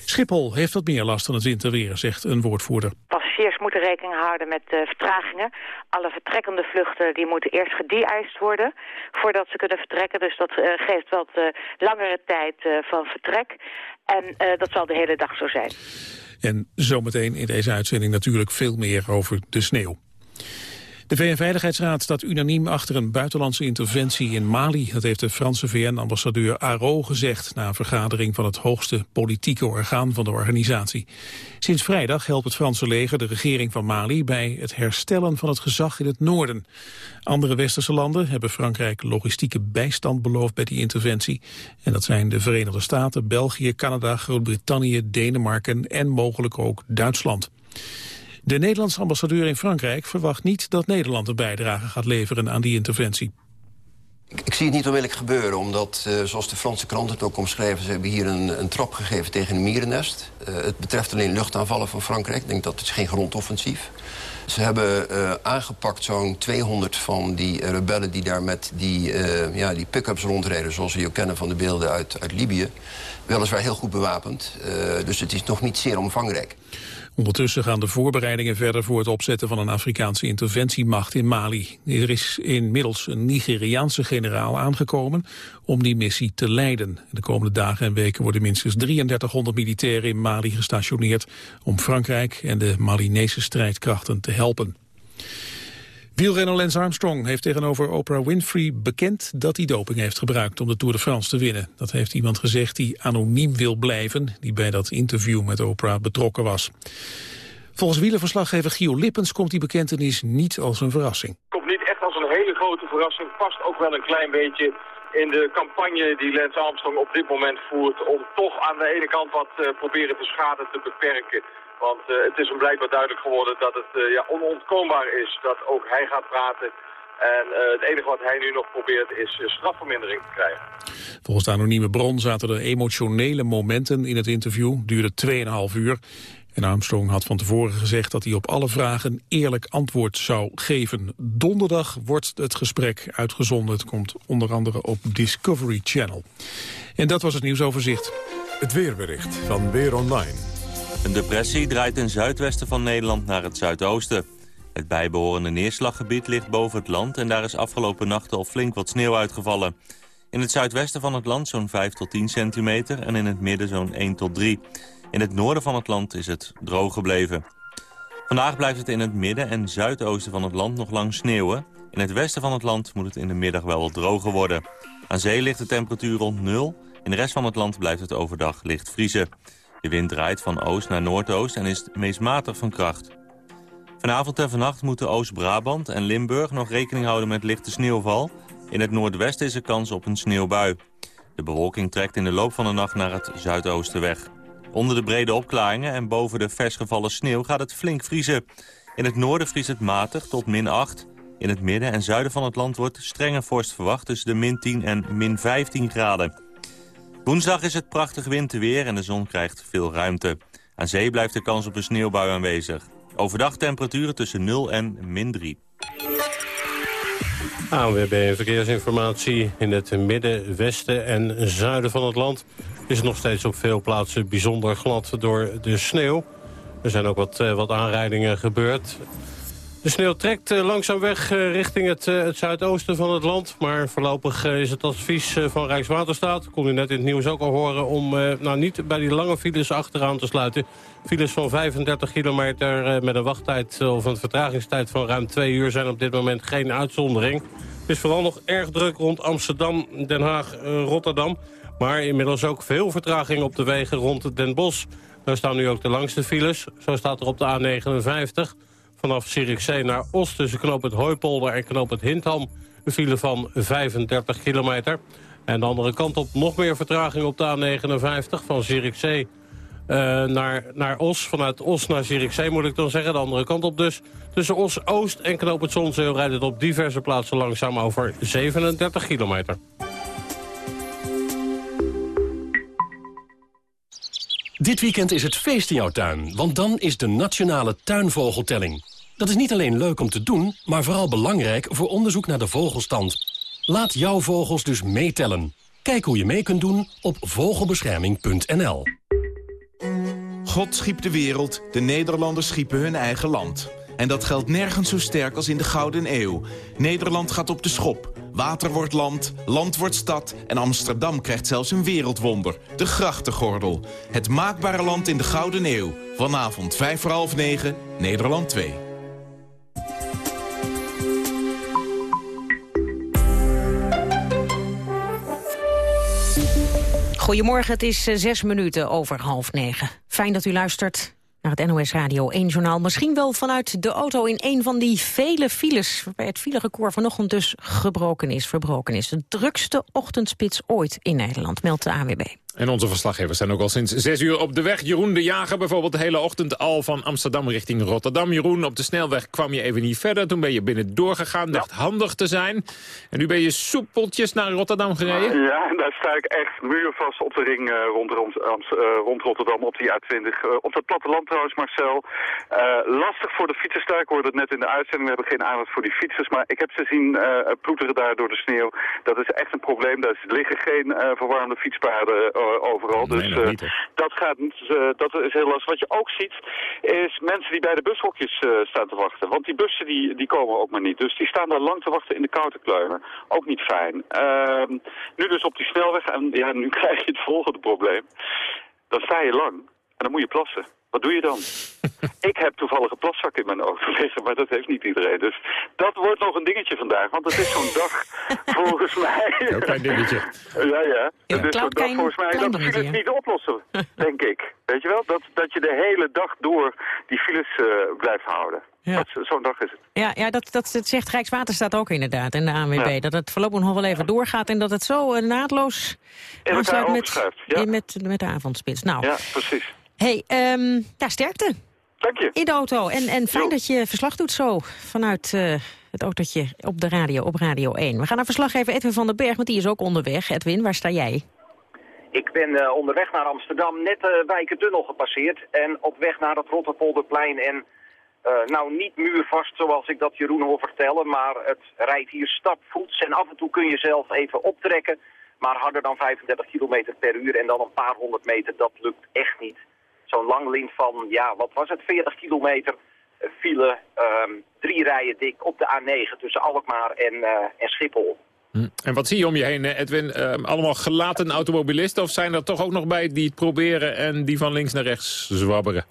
Schiphol heeft wat meer last van het winterweer, zegt een woordvoerder. Passagiers moeten rekening houden met uh, vertragingen. Alle vertrekkende vluchten die moeten eerst gede-eist worden voordat ze kunnen vertrekken. Dus dat uh, geeft wat uh, langere tijd van vertrek. En dat zal de hele dag zo zijn. En zometeen in deze uitzending natuurlijk veel meer over de sneeuw. De VN-veiligheidsraad staat unaniem achter een buitenlandse interventie in Mali. Dat heeft de Franse VN-ambassadeur Aro gezegd... na een vergadering van het hoogste politieke orgaan van de organisatie. Sinds vrijdag helpt het Franse leger de regering van Mali... bij het herstellen van het gezag in het noorden. Andere westerse landen hebben Frankrijk logistieke bijstand beloofd bij die interventie. En dat zijn de Verenigde Staten, België, Canada, Groot-Brittannië, Denemarken... en mogelijk ook Duitsland. De Nederlandse ambassadeur in Frankrijk verwacht niet dat Nederland een bijdrage gaat leveren aan die interventie. Ik, zie het niet onmiddellijk gebeuren, omdat, uh, zoals de Franse krant het ook omschrijven... ze hebben hier een, een trap gegeven tegen een mierennest. Uh, het betreft alleen luchtaanvallen van Frankrijk. Ik denk dat het geen grondoffensief. Ze hebben uh, aangepakt zo'n 200 van die rebellen die daar met die, ja, die pick-ups rondreden... zoals we ook kennen van de beelden uit, uit Libië. Weliswaar heel goed bewapend, dus het is nog niet zeer omvangrijk. Ondertussen gaan de voorbereidingen verder voor het opzetten van een Afrikaanse interventiemacht in Mali. Er is inmiddels een Nigeriaanse generaal aangekomen om die missie te leiden. De komende dagen en weken worden minstens 3300 militairen in Mali gestationeerd om Frankrijk en de Malinese strijdkrachten te helpen. Wielrenner Lance Armstrong heeft tegenover Oprah Winfrey bekend dat hij doping heeft gebruikt om de Tour de France te winnen. Dat heeft iemand gezegd die anoniem wil blijven, die bij dat interview met Oprah betrokken was. Volgens wielerverslaggever Gio Lippens komt die bekentenis niet als een verrassing. Komt niet echt als een hele grote verrassing, past ook wel een klein beetje in de campagne die Lance Armstrong op dit moment voert... om toch aan de ene kant wat uh, proberen de schade te beperken. Want uh, het is hem blijkbaar duidelijk geworden dat het uh, ja, onontkoombaar is dat ook hij gaat praten. En uh, het enige wat hij nu nog probeert is strafvermindering te krijgen. Volgens de anonieme bron zaten er emotionele momenten in het interview. duurde 2,5 uur. En Armstrong had van tevoren gezegd dat hij op alle vragen eerlijk antwoord zou geven. Donderdag wordt het gesprek uitgezonden. Het komt onder andere op Discovery Channel. En dat was het nieuwsoverzicht. Het weerbericht van Weer Online. Een depressie draait ten zuidwesten van Nederland naar het zuidoosten. Het bijbehorende neerslaggebied ligt boven het land... en daar is afgelopen nachten al flink wat sneeuw uitgevallen. In het zuidwesten van het land zo'n 5 tot 10 centimeter... en in het midden zo'n 1 tot 3. In het noorden van het land is het droog gebleven. Vandaag blijft het in het midden en zuidoosten van het land nog lang sneeuwen. In het westen van het land moet het in de middag wel wat droger worden. Aan zee ligt de temperatuur rond nul. In de rest van het land blijft het overdag licht vriezen. De wind draait van oost naar noordoost en is meest matig van kracht. Vanavond en vannacht moeten Oost-Brabant en Limburg nog rekening houden met lichte sneeuwval. In het noordwesten is er kans op een sneeuwbui. De bewolking trekt in de loop van de nacht naar het zuidoosten weg. Onder de brede opklaringen en boven de versgevallen sneeuw gaat het flink vriezen. In het noorden vriest het matig tot min 8. In het midden en zuiden van het land wordt strenge vorst verwacht... tussen de min 10 en min 15 graden. Woensdag is het prachtig winterweer en de zon krijgt veel ruimte. Aan zee blijft de kans op een sneeuwbui aanwezig. Overdag temperaturen tussen 0 en min 3. ANWB Verkeersinformatie in het midden, westen en zuiden van het land... is het nog steeds op veel plaatsen bijzonder glad door de sneeuw. Er zijn ook wat, wat aanrijdingen gebeurd. De sneeuw trekt eh, langzaam weg eh, richting het, eh, het, zuidoosten van het land. Maar voorlopig is het advies van Rijkswaterstaat... kon u net in het nieuws ook al horen... om nou, niet bij die lange files achteraan te sluiten. Files van 35 kilometer met een wachttijd of een vertragingstijd van ruim twee uur... zijn op dit moment geen uitzondering. Het is vooral nog erg druk rond Amsterdam, Den Haag, Rotterdam. Maar inmiddels ook veel vertraging op de wegen rond Den Bosch. Daar staan nu ook de langste files. Zo staat er op de A59 vanaf Zierikzee naar Oost... tussen knoop het Hooipolder en knoop het Hindham... een file van 35 kilometer. En de andere kant op nog meer vertraging op de A59 van Zierikzee... Uh, naar, naar Os, vanuit Os naar Zierikzee moet ik dan zeggen. De andere kant op dus. Tussen Os Oost en het Zonzeel rijdt het op diverse plaatsen langzaam over 37 kilometer. Dit weekend is het feest in jouw tuin, want dan is de Nationale Tuinvogeltelling. Dat is niet alleen leuk om te doen, maar vooral belangrijk voor onderzoek naar de vogelstand. Laat jouw vogels dus meetellen. Kijk hoe je mee kunt doen op vogelbescherming.nl. God schiep de wereld, de Nederlanders schiepen hun eigen land. En dat geldt nergens zo sterk als in de Gouden Eeuw. Nederland gaat op de schop. Water wordt land, land wordt stad... en Amsterdam krijgt zelfs een wereldwonder. De grachtengordel. Het maakbare land in de Gouden Eeuw. Vanavond 5 voor half 9, Nederland 2. Goedemorgen, het is eh, zes minuten over half negen. Fijn dat u luistert naar het NOS Radio 1 Journaal. Misschien wel vanuit de auto in een van die vele files... waarbij het filerecord vanochtend dus gebroken is, verbroken is. De drukste ochtendspits ooit in Nederland, meldt de AWB. En onze verslaggevers zijn ook al sinds zes uur op de weg. Jeroen de Jager bijvoorbeeld de hele ochtend al van Amsterdam richting Rotterdam. Jeroen, op de snelweg kwam je even niet verder. Toen ben je binnen doorgegaan, dacht handig te zijn. En nu ben je soepeltjes naar Rotterdam gereden? Ja, daar sta ik echt muurvast op de ring uh, rond, rond, uh, rond, Rotterdam, op die A20. Uh, eh, op het platteland trouwens, Marcel. lastig voor de fietsers daar. Ik hoorde het net in de uitzending. We hebben geen aandacht voor die fietsers. Maar ik heb ze zien ploeteren daar door de sneeuw. Dat is echt een probleem. Daar liggen geen verwarmde fietspaden eh, overal. dus uh, dat, gaat, uh, dat is heel lastig. Wat je ook ziet, is mensen die bij de bushokjes staan te wachten. Want die bussen die, die komen ook maar niet. Dus die staan daar lang te wachten in de koude kleuren. Ook niet fijn. Ehm, nu dus op die snelweg. En ja, nu krijg je het volgende probleem. Dan sta je lang en dan moet je plassen. Wat doe je dan? ik heb toevallig een plaszak in mijn auto liggen, maar dat heeft niet iedereen. Dus dat wordt nog een dingetje vandaag, want het is zo'n dag volgens mij. Een klein dingetje. ja, ja. Het is zo'n dag volgens mij dat de files niet oplossen, denk ik. Weet je wel? Dat, dat je de hele dag door die files uh, blijft houden. Ja. Zo'n dag is het. Ja, ja dat, dat, dat zegt Rijkswaterstaat ook inderdaad en de ANWB. Ja. Dat het voorlopig nog wel even doorgaat en dat het zo uh, naadloos aansluit met, ja. met, met de avondspits. Nou, ja, precies hey, um, ja, sterkte. Dank je. In de auto. En, en fijn dat je verslag doet zo vanuit uh, het autootje op de radio, op Radio 1. We gaan naar verslaggever Edwin van den Berg, want die is ook onderweg. Edwin, waar sta jij? Ik ben uh, onderweg naar Amsterdam, net de uh, Wijkentunnel gepasseerd. En op weg naar het Rotterpolderplein. En uh, nou, niet muurvast zoals ik dat Jeroen hoor vertellen. Maar het rijdt hier stapvoets. En af en toe kun je zelf even optrekken. Maar harder dan 35 km per uur en dan een paar honderd meter, dat lukt echt niet zo'n lang lint van, ja, wat was het, 40 kilometer file, um, drie rijen dik op de A9 tussen Alkmaar en, uh, en Schiphol. Hm. En wat zie je om je heen, Edwin? Uh, allemaal gelaten automobilisten of zijn er toch ook nog bij die het proberen en die van links naar rechts zwabberen?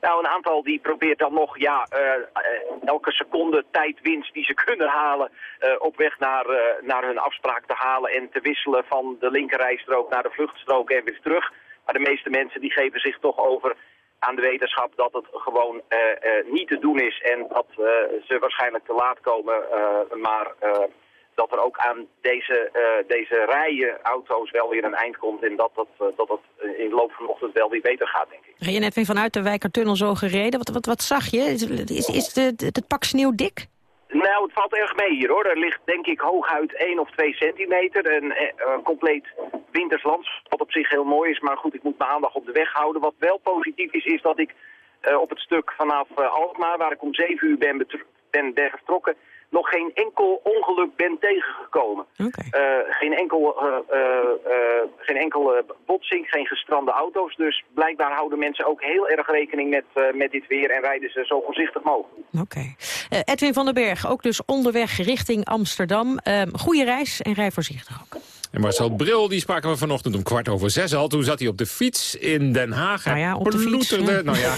Nou, een aantal die probeert dan nog ja, uh, elke seconde tijdwinst die ze kunnen halen... Uh, op weg naar, naar hun afspraak te halen en te wisselen van de linkerrijstrook naar de vluchtstrook en weer terug. Maar de meeste mensen die geven zich toch over aan de wetenschap dat het gewoon uh, uh, niet te doen is en dat uh, ze waarschijnlijk te laat komen. maar dat er ook aan deze, deze rijen auto's wel weer een eind komt... en dat dat, dat, dat in de loop van de ochtend wel weer beter gaat, denk ik. Ben je net vanuit de Wijkertunnel zo gereden? Wat, wat, wat zag je? Is, is, is de, het pak sneeuw dik? Nou, het valt erg mee hier hoor. Er ligt denk ik hooguit 1 of 2 centimeter. Een, een compleet winters landschap, wat op zich heel mooi is. Maar goed, ik moet mijn aandacht op de weg houden. Wat wel positief is, is dat ik uh, op het stuk vanaf uh, Alkmaar, waar ik om 7 uur ben, ben, ben vertrokken nog geen enkel ongeluk ben tegengekomen. Okay. Uh, geen, enkel, uh, uh, geen enkele botsing, geen gestrande auto's. Dus blijkbaar houden mensen ook heel erg rekening met, met dit weer... en rijden ze zo voorzichtig mogelijk. Oké. Okay. Edwin van den Berg, ook dus onderweg richting Amsterdam. goede reis en rij voorzichtig ook. En Marcel Bril, die spraken we vanochtend om kwart over zes al. Toen zat hij op de fiets in Den Haag. Nou ja, op de fiets. Nou ja,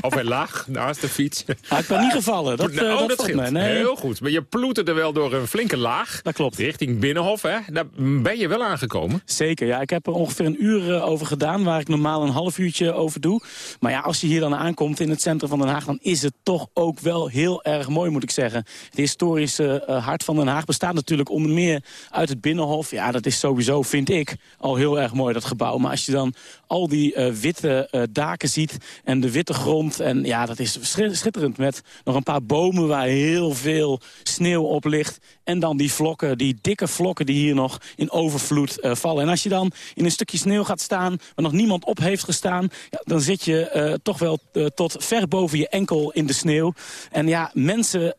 of hij lag naast de fiets. Ah, ik ben niet gevallen. Dat, nou, uh, dat, dat me. Nee. Heel goed. Maar je ploeterde wel door een flinke laag. Dat klopt. Richting Binnenhof, hè? Daar ben je wel aangekomen. Zeker, ja. Ik heb er ongeveer een uur uh, over gedaan... waar ik normaal een half uurtje over doe. Maar ja, als je hier dan aankomt in het centrum van Den Haag... dan is het toch ook wel heel erg mooi, moet ik zeggen. Het historische uh, hart van Den Haag bestaat natuurlijk onder meer uit het Binnenhof. Ja, dat is sowieso vind ik al heel erg mooi, dat gebouw. Maar als je dan al die uh, witte uh, daken ziet en de witte grond... en ja, dat is schitterend met nog een paar bomen waar heel veel sneeuw op ligt... en dan die vlokken, die dikke vlokken die hier nog in overvloed uh, vallen. En als je dan in een stukje sneeuw gaat staan waar nog niemand op heeft gestaan... Ja, dan zit je toch wel tot ver boven je enkel in de sneeuw. En ja, mensen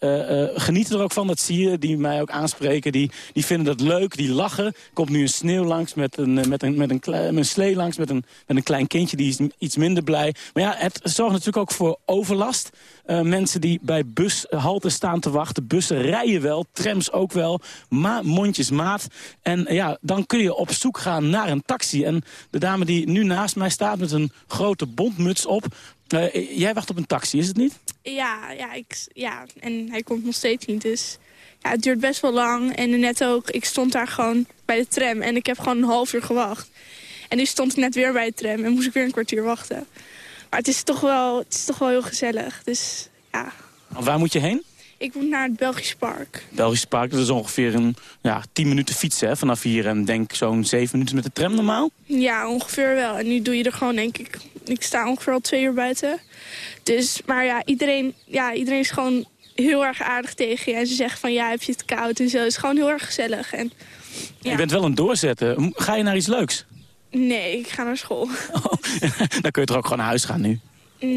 genieten er ook van, dat zie je, die mij ook aanspreken. Die, die vinden dat leuk, die lachen. Komt nu een sneeuw langs met een, met een, met een, een slee langs met een, met een klein kindje. Die is iets minder blij. Maar ja, het zorgt natuurlijk ook voor overlast. Uh, mensen die bij bushalten staan te wachten. Bussen rijden wel, trams ook wel. Maar mondjesmaat. En ja, dan kun je op zoek gaan naar een taxi. En de dame die nu naast mij staat met een grote bondmuts op... Uh, jij wacht op een taxi, is het niet? Ja, ja, ik, ja, en hij komt nog steeds niet, dus... Ja, het duurt best wel lang. En net ook, ik stond daar gewoon bij de tram en ik heb gewoon een half uur gewacht. En nu stond ik net weer bij de tram en moest ik weer een kwartier wachten. Maar het is toch wel, het is toch wel heel gezellig, dus ja. Waar moet je heen? Ik moet naar het Belgisch Park. Belgisch Park, dat is ongeveer een ja, 10 minuten fietsen hè, vanaf hier. En denk zo'n 7 minuten met de tram normaal? Ja, ongeveer wel. En nu doe je er gewoon, denk ik... Ik sta ongeveer al twee uur buiten. Dus, maar ja, iedereen, ja, iedereen is gewoon heel erg aardig tegen je. En ze zeggen van, ja, heb je het koud en zo. Het is gewoon heel erg gezellig. En, ja. Je bent wel een doorzetten. Ga je naar iets leuks? Nee, ik ga naar school. Oh, dan kun je toch ook gewoon naar huis gaan nu?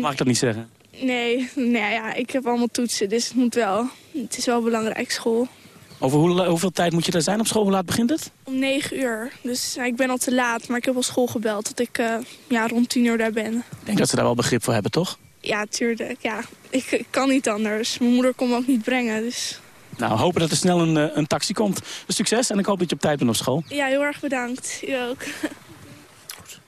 Mag ik dat niet zeggen? Nee, nee ja, ik heb allemaal toetsen, dus het moet wel. Het is wel belangrijk, school. Over hoe, hoeveel tijd moet je daar zijn op school? Hoe laat begint het? Om negen uur. Dus ik ben al te laat, maar ik heb al school gebeld dat ik uh, ja, rond tien uur daar ben. Ik denk dat ze daar wel begrip voor hebben, toch? Ja, tuurlijk. Ja. Ik, ik kan niet anders. Mijn moeder kon me ook niet brengen, dus... Nou, hopen dat er snel een, een taxi komt. Succes en ik hoop dat je op tijd bent op school. Ja, heel erg bedankt. U ook.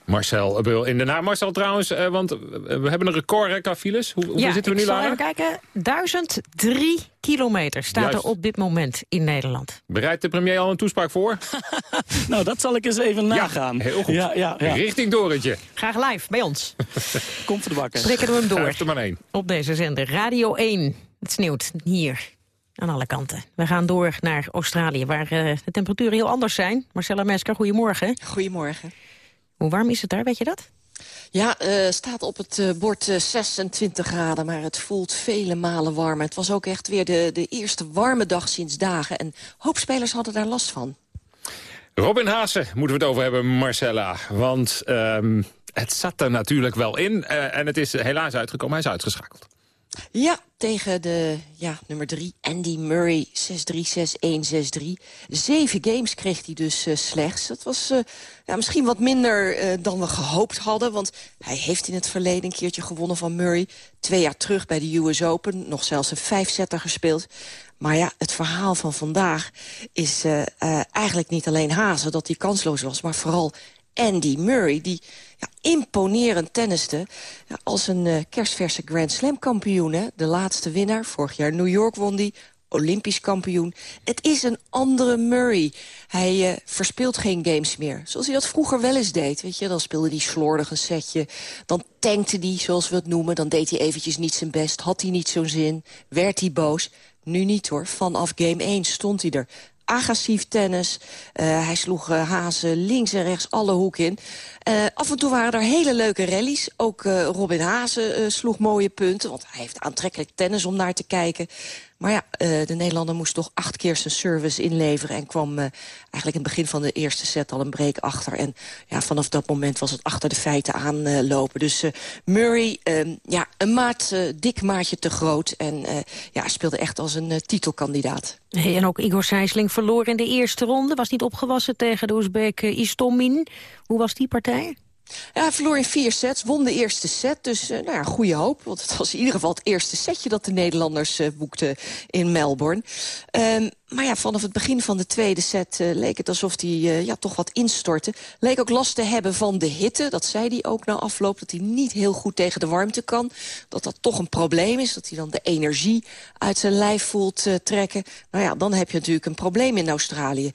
Marcel Beul in Den Haag. Marcel trouwens, uh, want we hebben een record hè, qua files. Hoe, ja, zitten we nu, Lara? even kijken. 1003 kilometer staat Juist. er op dit moment in Nederland. Bereidt de premier al een toespraak voor? nou, dat zal ik eens even nagaan. Ja, heel goed. Ja, ja, ja. Richting Dorentje. Graag live bij ons. Komt voor de bakken. Prikken we hem door. er maar één. Op deze zender. Radio 1. Het sneeuwt hier. Aan alle kanten. We gaan door naar Australië, waar uh, de temperaturen heel anders zijn. Marcella Mesker, goedemorgen. Goedemorgen. Hoe warm is het daar, weet je dat? Ja, uh, staat op het uh, bord uh, 26 graden, maar het voelt vele malen warmer. Het was ook echt weer de, de eerste warme dag sinds dagen. En hoop spelers hadden daar last van. Robin Haase moeten we het over hebben, Marcella. Want um, het zat er natuurlijk wel in. en het is helaas uitgekomen, hij is uitgeschakeld. Ja, tegen de ja, nummer 3, Andy Murray, 6-3, 6-1, 6-3. Zeven games kreeg hij dus uh, slechts. Dat was uh, ja, misschien wat minder uh, dan we gehoopt hadden... want hij heeft in het verleden een keertje gewonnen van Murray. Twee jaar terug bij de US Open, nog zelfs een vijfzetter gespeeld. Maar ja, het verhaal van vandaag is eigenlijk niet alleen Hazen... dat hij kansloos was, maar vooral Andy Murray... die ja, imponerend tenniste als een uh, kerstverse Grand Slam kampioen. De laatste winnaar, vorig jaar New York won die, Olympisch kampioen. Het is een andere Murray. Hij uh, verspeelt geen games meer, zoals hij dat vroeger wel eens deed. Weet je? Dan speelde hij slordig een setje, dan tankte hij, zoals we het noemen. Dan deed hij eventjes niet zijn best, had hij niet zo'n zin, werd hij boos... Nu niet hoor, vanaf game 1 stond hij er. Agressief tennis. Uh, hij sloeg uh, Hazen links en rechts alle hoeken in. Uh, af en toe waren er hele leuke rallies. Ook Robin Hazen sloeg mooie punten, want hij heeft aantrekkelijk tennis om naar te kijken. Maar ja, uh, de Nederlander moest toch acht keer zijn service inleveren... en kwam uh, eigenlijk in het begin van de eerste set al een break achter. En ja, vanaf dat moment was het achter de feiten aanlopen. dus uh, Murray, ehm, ja, een maat, dik maatje te groot. En ja, speelde echt als een titelkandidaat. En ook Igor Sijsling verloor in de eerste ronde. Was niet opgewassen tegen de Oezbeek Istomin. Hoe was die partij? Ja, hij verloor in vier sets, won de eerste set. Dus uh, nou ja, goede hoop. Want het was in ieder geval het eerste setje dat de Nederlanders uh, boekten in Melbourne. Um, maar ja, vanaf het begin van de tweede set uh, leek het alsof hij ja, toch wat instortte. Leek ook last te hebben van de hitte. Dat zei hij ook na afloop, dat hij niet heel goed tegen de warmte kan. Dat dat toch een probleem is, dat hij dan de energie uit zijn lijf voelt trekken. Nou ja, dan heb je natuurlijk een probleem in Australië.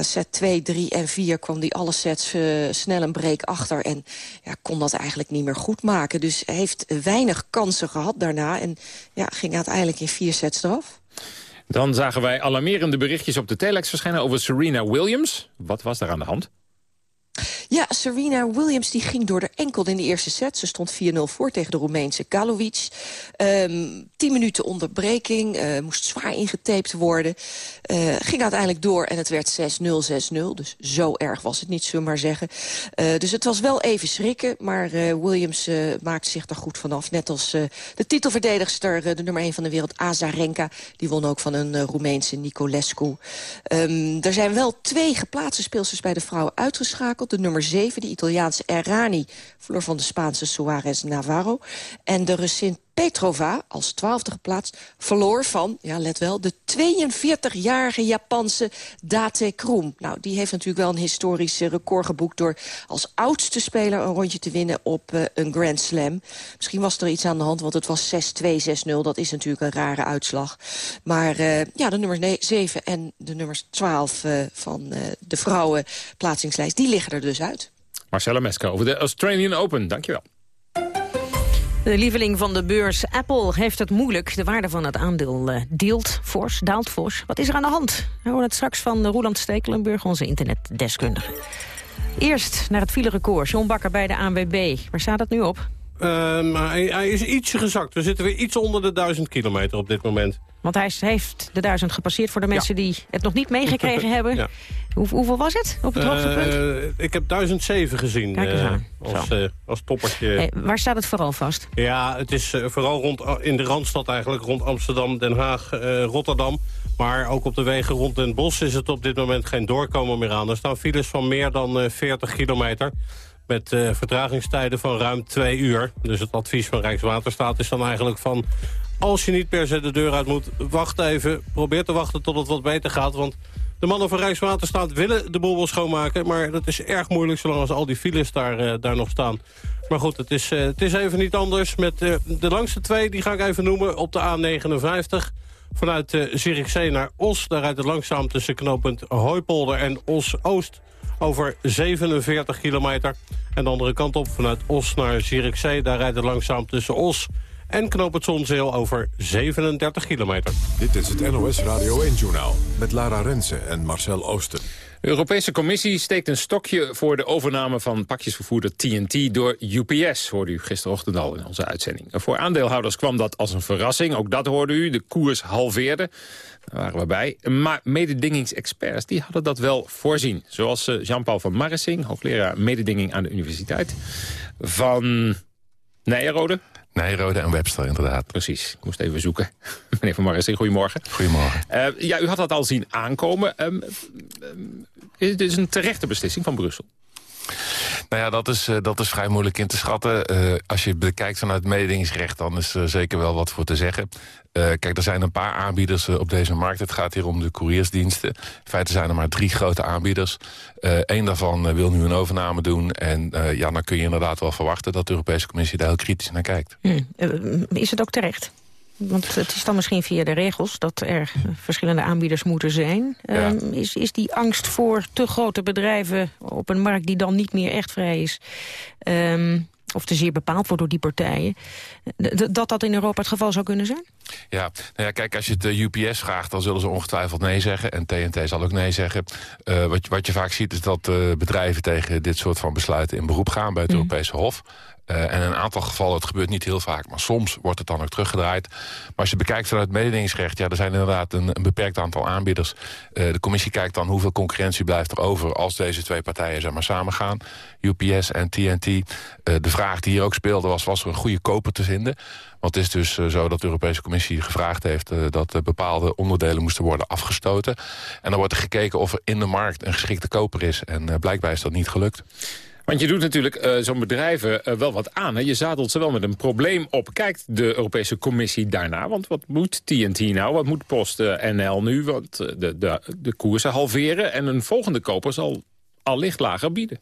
set 2, 3 en 4 kwam hij alle sets snel een break achter... en ja, kon dat eigenlijk niet meer goed maken. Dus heeft weinig kansen gehad daarna... en ja, ging uiteindelijk in vier sets eraf. Dan zagen wij alarmerende berichtjes op de telex verschijnen over Serena Williams. Wat was daar aan de hand? Ja, Serena Williams die ging door de enkel in de eerste set. Ze stond 4-0 voor tegen de Roemeense Galovic. Um, tien minuten onderbreking, uh, moest zwaar ingetaped worden. Uh, ging uiteindelijk door en het werd 6-0, 6-0. Dus zo erg was het niet, zullen we maar zeggen. Uh, dus het was wel even schrikken, maar Williams maakte zich daar goed vanaf. Net als de titelverdedigster, de nummer 1 van de wereld, Azarenka. Die won ook van een Roemeense Nicolescu. Um, er zijn wel twee geplaatste speelsters bij de vrouwen uitgeschakeld. De nummer 7, de Italiaanse Errani, verloor van de Spaanse Suarez Navarro. En de Russin Petrova, als twaalfde geplaatst, verloor van, ja let wel, de 42-jarige Japanse Date Kroem. Nou, die heeft natuurlijk wel een historisch record geboekt... door als oudste speler een rondje te winnen op uh, een Grand Slam. Misschien was er iets aan de hand, want het was 6-2, 6-0. Dat is natuurlijk een rare uitslag. Maar uh, ja, de nummers 7 en de nummers 12 uh, van de vrouwenplaatsingslijst... die liggen er dus uit. Marcella Meska over de Australian Open. Dankjewel. De lieveling van de beurs Apple heeft het moeilijk. De waarde van het aandeel uh, deelt fors, daalt fors. Wat is er aan de hand? We horen het straks van Roland Stekelenburg, onze internetdeskundige. Eerst naar het filerecord. John Bakker bij de ANWB. Waar staat het nu op? Maar hij, is ietsje gezakt. We zitten weer iets onder de duizend kilometer op dit moment. Want hij heeft de duizend gepasseerd voor de mensen die het nog niet meegekregen hebben. Ja. Hoe, hoeveel was het op het uh, hoogtepunt? Ik heb 1007 gezien uh, als, uh, als toppertje. Hey, waar staat het vooral vast? Ja, het is vooral rond, in de Randstad eigenlijk. Rond Amsterdam, Den Haag, Rotterdam. Maar ook op de wegen rond Den Bosch is het op dit moment geen doorkomen meer aan. Er staan files van meer dan 40 kilometer met uh, vertragingstijden van ruim twee uur. Dus het advies van Rijkswaterstaat is dan eigenlijk van... als je niet per se de deur uit moet, wacht even. Probeer te wachten tot het wat beter gaat, want... De mannen van Rijkswaterstaat willen de boel wel schoonmaken... maar dat is erg moeilijk zolang als al die files daar, uh, daar nog staan. Maar goed, het is, uh, het is even niet anders. Met uh, de langste twee, die ga ik even noemen, op de A59... vanuit uh, Zierikzee naar Os. Daar rijdt het langzaam tussen knooppunt Hooipolder en Os-Oost over 47 kilometer. En de andere kant op vanuit Os naar Zierikzee. Daar rijdt het langzaam tussen Os en Knoop het Zonzeel over 37 kilometer. Dit is het NOS Radio 1-journaal met Lara Rensen en Marcel Oosten. De Europese Commissie steekt een stokje voor de overname van pakjesvervoerder TNT door UPS, hoorde u gisterochtend al in onze uitzending. Voor aandeelhouders kwam dat als een verrassing, ook dat hoorde u, de koers halveerde. Daar waren we bij. Maar mededingingsexperts die hadden dat wel voorzien. Zoals eh, Jean-Paul van Marissing, hoogleraar mededinging aan de universiteit van Nijenrode. Nijrode en Webster, inderdaad. Precies, ik moest even zoeken. Meneer Van Marissing, goedemorgen. Goedemorgen. Uh, ja, u had dat al zien aankomen. Um, um, dit is een terechte beslissing van Brussel. Nou ja, dat is, uh, dat is vrij moeilijk in te schatten. Uh, als je bekijkt vanuit mededingingsrecht, dan is er zeker wel wat voor te zeggen. Uh, kijk, er zijn een paar aanbieders op deze markt. Het gaat hier om de couriersdiensten. In feite zijn er maar drie grote aanbieders. Eén daarvan wil nu een overname doen. En ja, dan kun je inderdaad wel verwachten dat de Europese Commissie daar heel kritisch naar kijkt. Hmm. is het ook terecht? Want het is dan misschien via de regels dat er verschillende aanbieders moeten zijn. Ja. Um, is, is die angst voor te grote bedrijven op een markt die dan niet meer echt vrij is... Um, of te zeer bepaald wordt door die partijen... dat dat in Europa het geval zou kunnen zijn? Ja, nou ja kijk, als je het uh, UPS vraagt, dan zullen ze ongetwijfeld nee zeggen. En TNT zal ook nee zeggen. Uh, wat, wat je vaak ziet is dat uh, bedrijven tegen dit soort van besluiten in beroep gaan bij het mm. Europese Hof. Uh, en in een aantal gevallen, het gebeurt niet heel vaak... maar soms wordt het dan ook teruggedraaid. Maar als je bekijkt vanuit het mededingingsrecht... ja, er zijn inderdaad een, beperkt aantal aanbieders. Uh, de commissie kijkt dan hoeveel concurrentie blijft er over... als deze twee partijen zeg maar, samen gaan. UPS en TNT. Uh, de vraag die hier ook speelde was... was er een goede koper te vinden? Want het is dus zo dat de Europese Commissie gevraagd heeft... dat bepaalde onderdelen moesten worden afgestoten. En dan wordt er gekeken of er in de markt een geschikte koper is. En blijkbaar is dat niet gelukt. Want je doet natuurlijk uh, zo'n bedrijven uh, wel wat aan. Hè? Je zadelt ze wel met een probleem op. Kijkt de Europese Commissie daarna? Want wat moet TNT nou? Wat moet PostNL nu? Want de, de, de koersen halveren. En een volgende koper zal al licht lager bieden.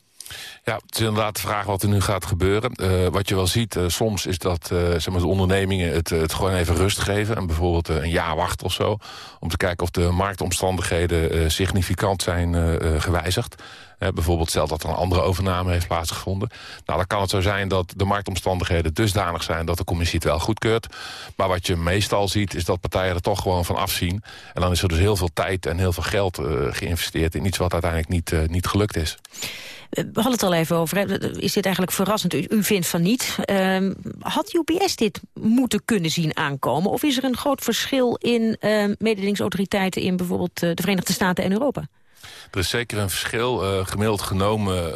Ja, het is inderdaad de vraag wat er nu gaat gebeuren. Uh, wat je wel ziet, uh, soms is dat uh, zeg maar de ondernemingen het, het gewoon even rust geven. En bijvoorbeeld een jaar wachten of zo. Om te kijken of de marktomstandigheden significant zijn gewijzigd. bijvoorbeeld stel dat er een andere overname heeft plaatsgevonden. Nou, dan kan het zo zijn dat de marktomstandigheden dusdanig zijn... dat de commissie het wel goedkeurt. Maar wat je meestal ziet, is dat partijen er toch gewoon van afzien. En dan is er dus heel veel tijd en heel veel geld geïnvesteerd... in iets wat uiteindelijk niet, niet gelukt is. We hadden het al even over. Is dit eigenlijk verrassend? U, u vindt van niet. Uh, had UPS dit moeten kunnen zien aankomen? Of is er een groot verschil in uh, mededingingsautoriteiten... in bijvoorbeeld uh, de Verenigde Staten en Europa? Er is zeker een verschil. Uh, gemiddeld genomen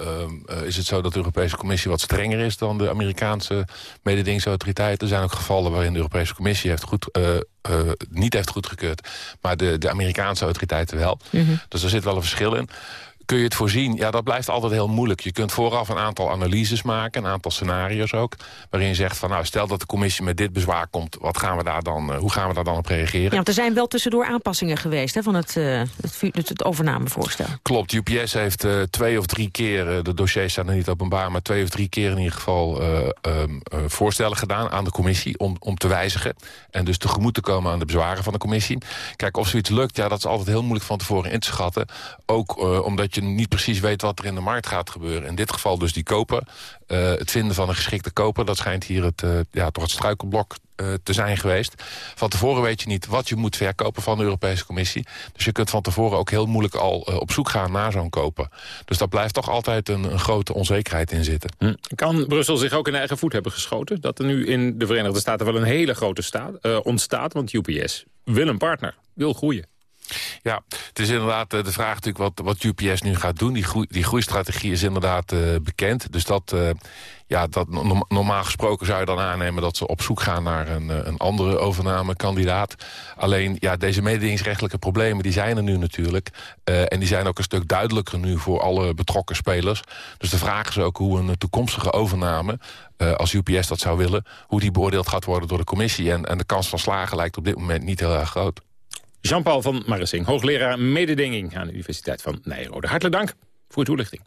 uh, is het zo dat de Europese Commissie wat strenger is... dan de Amerikaanse mededingingsautoriteiten. Er zijn ook gevallen waarin de Europese Commissie heeft goed, uh, niet heeft goedgekeurd... maar de, de Amerikaanse autoriteiten wel. Mm -hmm. Dus er zit wel een verschil in. Kun je het voorzien? Ja, dat blijft altijd heel moeilijk. Je kunt vooraf een aantal analyses maken, een aantal scenario's ook... waarin je zegt van, nou, stel dat de commissie met dit bezwaar komt... Wat gaan we daar dan, uh, hoe gaan we daar dan op reageren? Ja, want er zijn wel tussendoor aanpassingen geweest hè, van het, uh, het, het, overnamevoorstel. Klopt, UPS heeft uh, twee of drie keer, de dossiers staan er niet openbaar... maar twee of drie keer in ieder geval um, voorstellen gedaan aan de commissie... Om, om te wijzigen en dus tegemoet te komen aan de bezwaren van de commissie. Kijk, of zoiets lukt, ja, dat is altijd heel moeilijk van tevoren in te schatten. Ook omdat je niet precies weet wat er in de markt gaat gebeuren. In dit geval dus die koper. Uh, het vinden van een geschikte koper, dat schijnt hier het, uh, ja, toch het struikelblok uh, te zijn geweest. Van tevoren weet je niet wat je moet verkopen van de Europese Commissie. Dus je kunt van tevoren ook heel moeilijk al op zoek gaan naar zo'n koper. Dus daar blijft toch altijd een, een grote onzekerheid in zitten. Hm. Kan Brussel zich ook in eigen voet hebben geschoten? Dat er nu in de Verenigde Staten wel een hele grote staat, ontstaat? Want UPS wil een partner, wil groeien. Ja, het is inderdaad de vraag natuurlijk wat, wat UPS nu gaat doen. Die, groei, die groeistrategie is inderdaad uh, bekend. Dus dat, uh, ja, dat normaal gesproken zou je dan aannemen... dat ze op zoek gaan naar een, eh, een andere overnamekandidaat. Alleen, ja, deze mededingingsrechtelijke problemen... die zijn er nu natuurlijk. En die zijn ook een stuk duidelijker nu voor alle betrokken spelers. Dus de vraag is ook hoe een toekomstige overname... Als UPS dat zou willen, hoe die beoordeeld gaat worden door de commissie. En, en de kans van slagen lijkt op dit moment niet heel erg groot. Jean-Paul van Marissing, hoogleraar mededinging aan de Universiteit van Nijrode. Hartelijk dank voor de toelichting.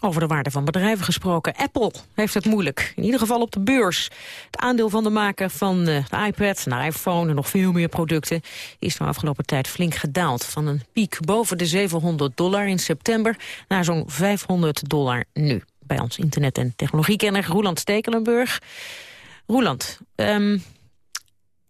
Over de waarde van bedrijven gesproken. Apple heeft het moeilijk. In ieder geval op de beurs. Het aandeel van de maker van de iPad, een iPhone en nog veel meer producten... is de afgelopen tijd flink gedaald. Van een piek boven de 700 dollar in september naar zo'n 500 dollar nu. Bij ons internet- en technologiekenner Roland Stekelenburg. Roland, um,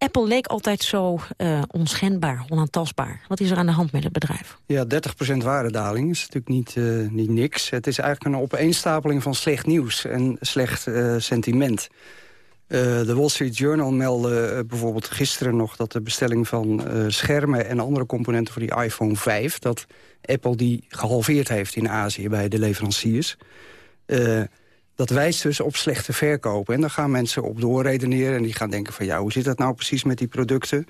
Apple leek altijd zo uh, onschendbaar, onaantastbaar. Wat is er aan de hand met het bedrijf? Ja, 30% waardedaling is natuurlijk niet, uh, niet niks. Het is eigenlijk een opeenstapeling van slecht nieuws en slecht uh, sentiment. de Wall Street Journal meldde bijvoorbeeld gisteren nog... dat de bestelling van schermen en andere componenten voor die iPhone 5... dat Apple die gehalveerd heeft in Azië bij de leveranciers dat wijst dus op slechte verkopen. En dan gaan mensen op doorredeneren en die gaan denken van... ja, hoe zit dat nou precies met die producten?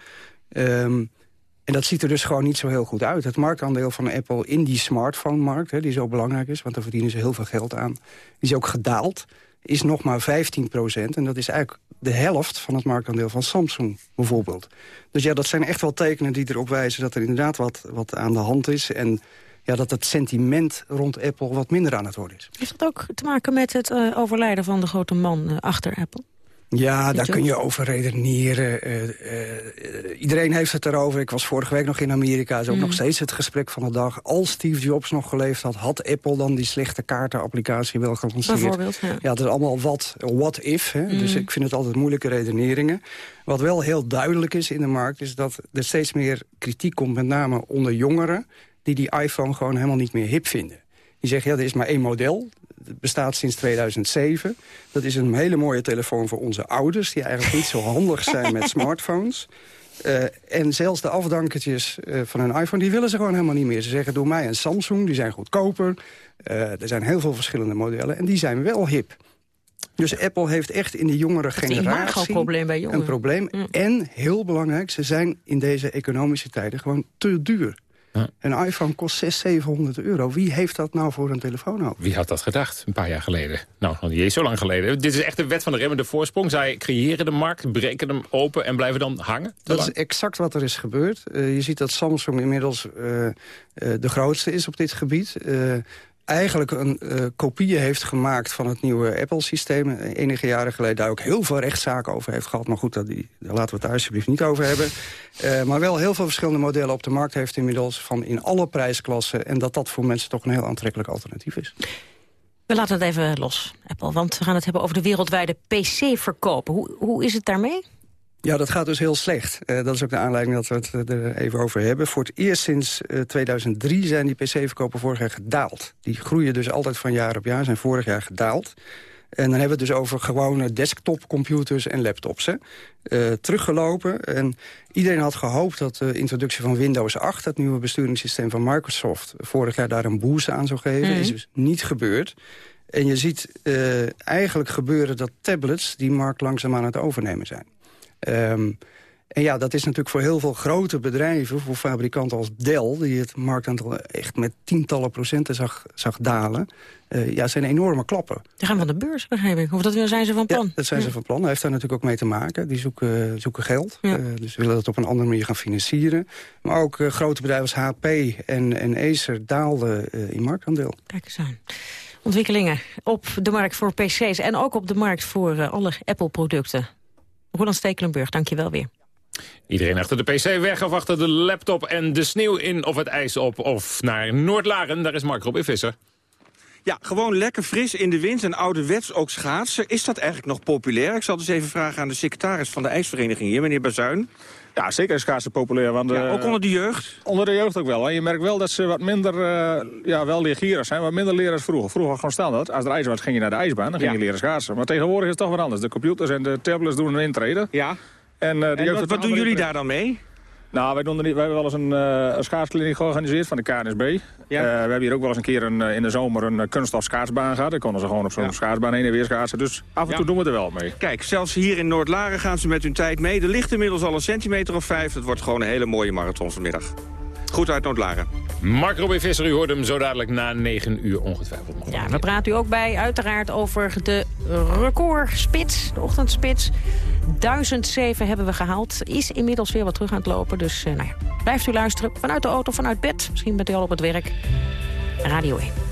Um, en dat ziet er dus gewoon niet zo heel goed uit. Het marktaandeel van Apple in die smartphone-markt... die zo belangrijk is, want daar verdienen ze heel veel geld aan... is ook gedaald, is nog maar 15 procent. En dat is eigenlijk de helft van het marktaandeel van Samsung, bijvoorbeeld. Dus ja, dat zijn echt wel tekenen die erop wijzen... dat er inderdaad wat, wat aan de hand is... En ja, dat het sentiment rond Apple wat minder aan het worden is. Heeft dat ook te maken met het uh, overlijden van de grote man uh, achter Apple? Ja, daar kun je over redeneren. Uh, uh, iedereen heeft het erover. Ik was vorige week nog in Amerika. is ook nog steeds het gesprek van de dag. Als Steve Jobs nog geleefd had, had Apple dan die slechte kaartenapplicatie wel gelanceerd? Bijvoorbeeld, ja. ja, het is allemaal wat what if. Hè? Dus ik vind het altijd moeilijke redeneringen. Wat wel heel duidelijk is in de markt... is dat er steeds meer kritiek komt, met name onder jongeren... die die iPhone gewoon helemaal niet meer hip vinden. Die zeggen, ja, er is maar één model. Het bestaat sinds 2007. Dat is een hele mooie telefoon voor onze ouders... die eigenlijk niet zo handig zijn met smartphones. Uh, en zelfs de afdankertjes uh, van een iPhone, die willen ze gewoon helemaal niet meer. Ze zeggen, doe mij een Samsung, die zijn goedkoper. Uh, er zijn heel veel verschillende modellen en die zijn wel hip. Dus Apple heeft echt in de jongere generatie een probleem bij jongeren. Een probleem. Mm. En, heel belangrijk, ze zijn in deze economische tijden gewoon te duur. Ja. Een iPhone kost 600, 700 euro. Wie heeft dat nou voor een telefoon over? Wie had dat gedacht, een paar jaar geleden? Nou, nog niet eens zo lang geleden. Dit is echt de wet van de remmende voorsprong. Zij creëren de markt, breken hem open en blijven dan hangen? Dat is exact wat er is gebeurd. Uh, je ziet dat Samsung inmiddels uh, uh, de grootste is op dit gebied eigenlijk een uh, kopie heeft gemaakt van het nieuwe Apple-systeem. Enige jaren geleden daar ook heel veel rechtszaken over heeft gehad. Maar goed, dat die, daar laten we het daar alsjeblieft niet over hebben. Uh, maar wel heel veel verschillende modellen op de markt heeft inmiddels... van in alle prijsklassen. En dat dat voor mensen toch een heel aantrekkelijk alternatief is. We laten het even los, Apple. Want we gaan het hebben over de wereldwijde PC-verkopen. Hoe, hoe is het daarmee? Ja, dat gaat dus heel slecht. Uh, dat is ook de aanleiding dat we het er even over hebben. Voor het eerst sinds uh, 2003 zijn die pc-verkopen vorig jaar gedaald. Die groeien dus altijd van jaar op jaar, zijn vorig jaar gedaald. En dan hebben we het dus over gewone desktopcomputers en laptops. Hè. Uh, teruggelopen. En iedereen had gehoopt dat de introductie van Windows 8... het nieuwe besturingssysteem van Microsoft... vorig jaar daar een boost aan zou geven. Mm. Is dus niet gebeurd. En je ziet uh, eigenlijk gebeuren dat tablets... die markt langzaam aan het overnemen zijn. Um, en ja, dat is natuurlijk voor heel veel grote bedrijven... voor fabrikanten als Dell, die het marktaantal echt met tientallen procenten zag, zag dalen... Uh, ja, zijn enorme klappen. Die gaan van de beurs, begrijp ik. Of dat zijn ze van plan? Ja, dat zijn ze van plan. Hij heeft daar natuurlijk ook mee te maken. Die zoeken, zoeken geld. Ja. Uh, dus willen dat op een andere manier gaan financieren. Maar ook uh, grote bedrijven als HP en, en Acer daalden in marktaandeel. Kijk eens aan. Ontwikkelingen op de markt voor PC's en ook op de markt voor alle Apple-producten. Roland Stekelenburg, dank je wel weer. Iedereen achter de pc weg of achter de laptop en de sneeuw in of het ijs op. Of naar Noordlaren, daar is Mark Robin Visser. Ja, gewoon lekker fris in de wind en ouderwets ook schaatsen. Is dat eigenlijk nog populair? Ik zal dus even vragen aan de secretaris van de ijsvereniging hier, meneer Bazuin. Ja, zeker is schaatsen populair. Want, ja, ook uh, onder de jeugd? Onder de jeugd ook wel. Je merkt wel dat ze wat minder, uh, ja, wel leergierig zijn, wat minder leren als vroeger. Vroeger gewoon standaard. Als er ijs was, ging je naar de ijsbaan, dan ging je leren schaatsen. Maar tegenwoordig is het toch wat anders. De computers en de tablets doen een intrede. Ja. En, uh, de en wat, wat doen jullie daar dan mee? Nou, wij, doen er niet, wij hebben wel eens een, uh, een schaatskliniek georganiseerd van de KNSB. Ja. Uh, we hebben hier ook wel eens een keer een, uh, in de zomer een kunststof schaatsbaan gehad. Dan konden ze gewoon op zo'n ja. schaatsbaan heen en weer schaatsen. Dus af en ja. toe doen we er wel mee. Kijk, zelfs hier in Noordlaren gaan ze met hun tijd mee. Er ligt inmiddels al een centimeter of vijf. Het wordt gewoon een hele mooie marathon vanmiddag. Goed uit Noordlaren. Mark Robin Visser, u hoort hem zo dadelijk na 9 uur ongetwijfeld. Nog ja, we praten u ook bij uiteraard over de recordspits, de ochtendspits. 1007 hebben we gehaald. Is inmiddels weer wat terug aan het lopen. Dus uh, nou ja, blijft u luisteren. Vanuit de auto, vanuit bed. Misschien bent u al op het werk. Radio 1.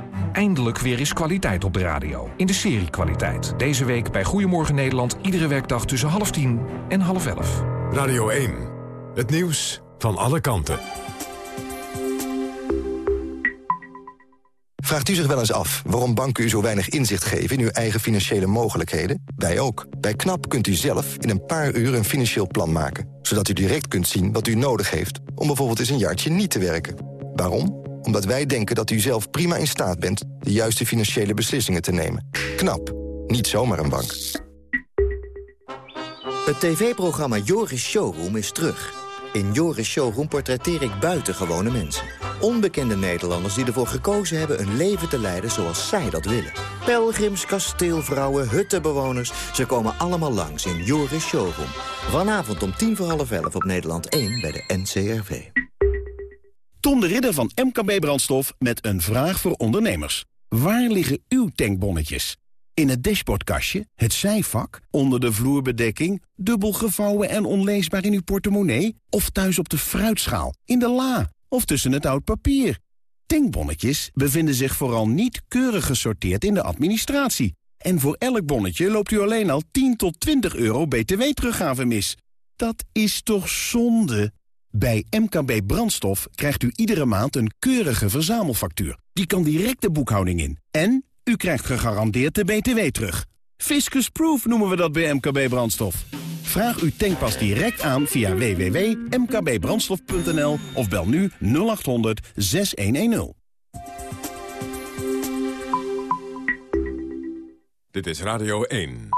Eindelijk weer is kwaliteit op de radio. In de serie Kwaliteit. Deze week bij Goedemorgen Nederland. Iedere werkdag tussen half tien en half elf. Radio 1. Het nieuws van alle kanten. Vraagt u zich wel eens af waarom banken u zo weinig inzicht geven... in uw eigen financiële mogelijkheden? Wij ook. Bij KNAP kunt u zelf in een paar uur een financieel plan maken. Zodat u direct kunt zien wat u nodig heeft... om bijvoorbeeld eens een jaartje niet te werken. Waarom? Omdat wij denken dat u zelf prima in staat bent... de juiste financiële beslissingen te nemen. KNAP. Niet zomaar een bank. Het tv-programma Joris Showroom is terug. In Joris Showroom portretteer ik buitengewone mensen. onbekende Nederlanders die ervoor gekozen hebben een leven te leiden zoals zij dat willen. Pelgrims, kasteelvrouwen, huttenbewoners, ze komen allemaal langs in Joris Showroom. Vanavond om tien voor half elf op Nederland 1 bij de NCRV. Tom de Ridder van MKB Brandstof met een vraag voor ondernemers. Waar liggen uw tankbonnetjes? In het dashboardkastje, het zijvak, onder de vloerbedekking... dubbel gevouwen en onleesbaar in uw portemonnee... of thuis op de fruitschaal, in de la of tussen het oud papier? Tankbonnetjes bevinden zich vooral niet keurig gesorteerd in de administratie. En voor elk bonnetje loopt u alleen al 10 tot 20 euro btw-teruggave mis. Dat is toch zonde? Bij MKB Brandstof krijgt u iedere maand een keurige verzamelfactuur. Die kan direct de boekhouding in. En u krijgt gegarandeerd de BTW terug. Fiscus Proof noemen we dat bij MKB Brandstof. Vraag uw tankpas direct aan via www.mkbbrandstof.nl of bel nu 0800 6110. Dit is Radio 1.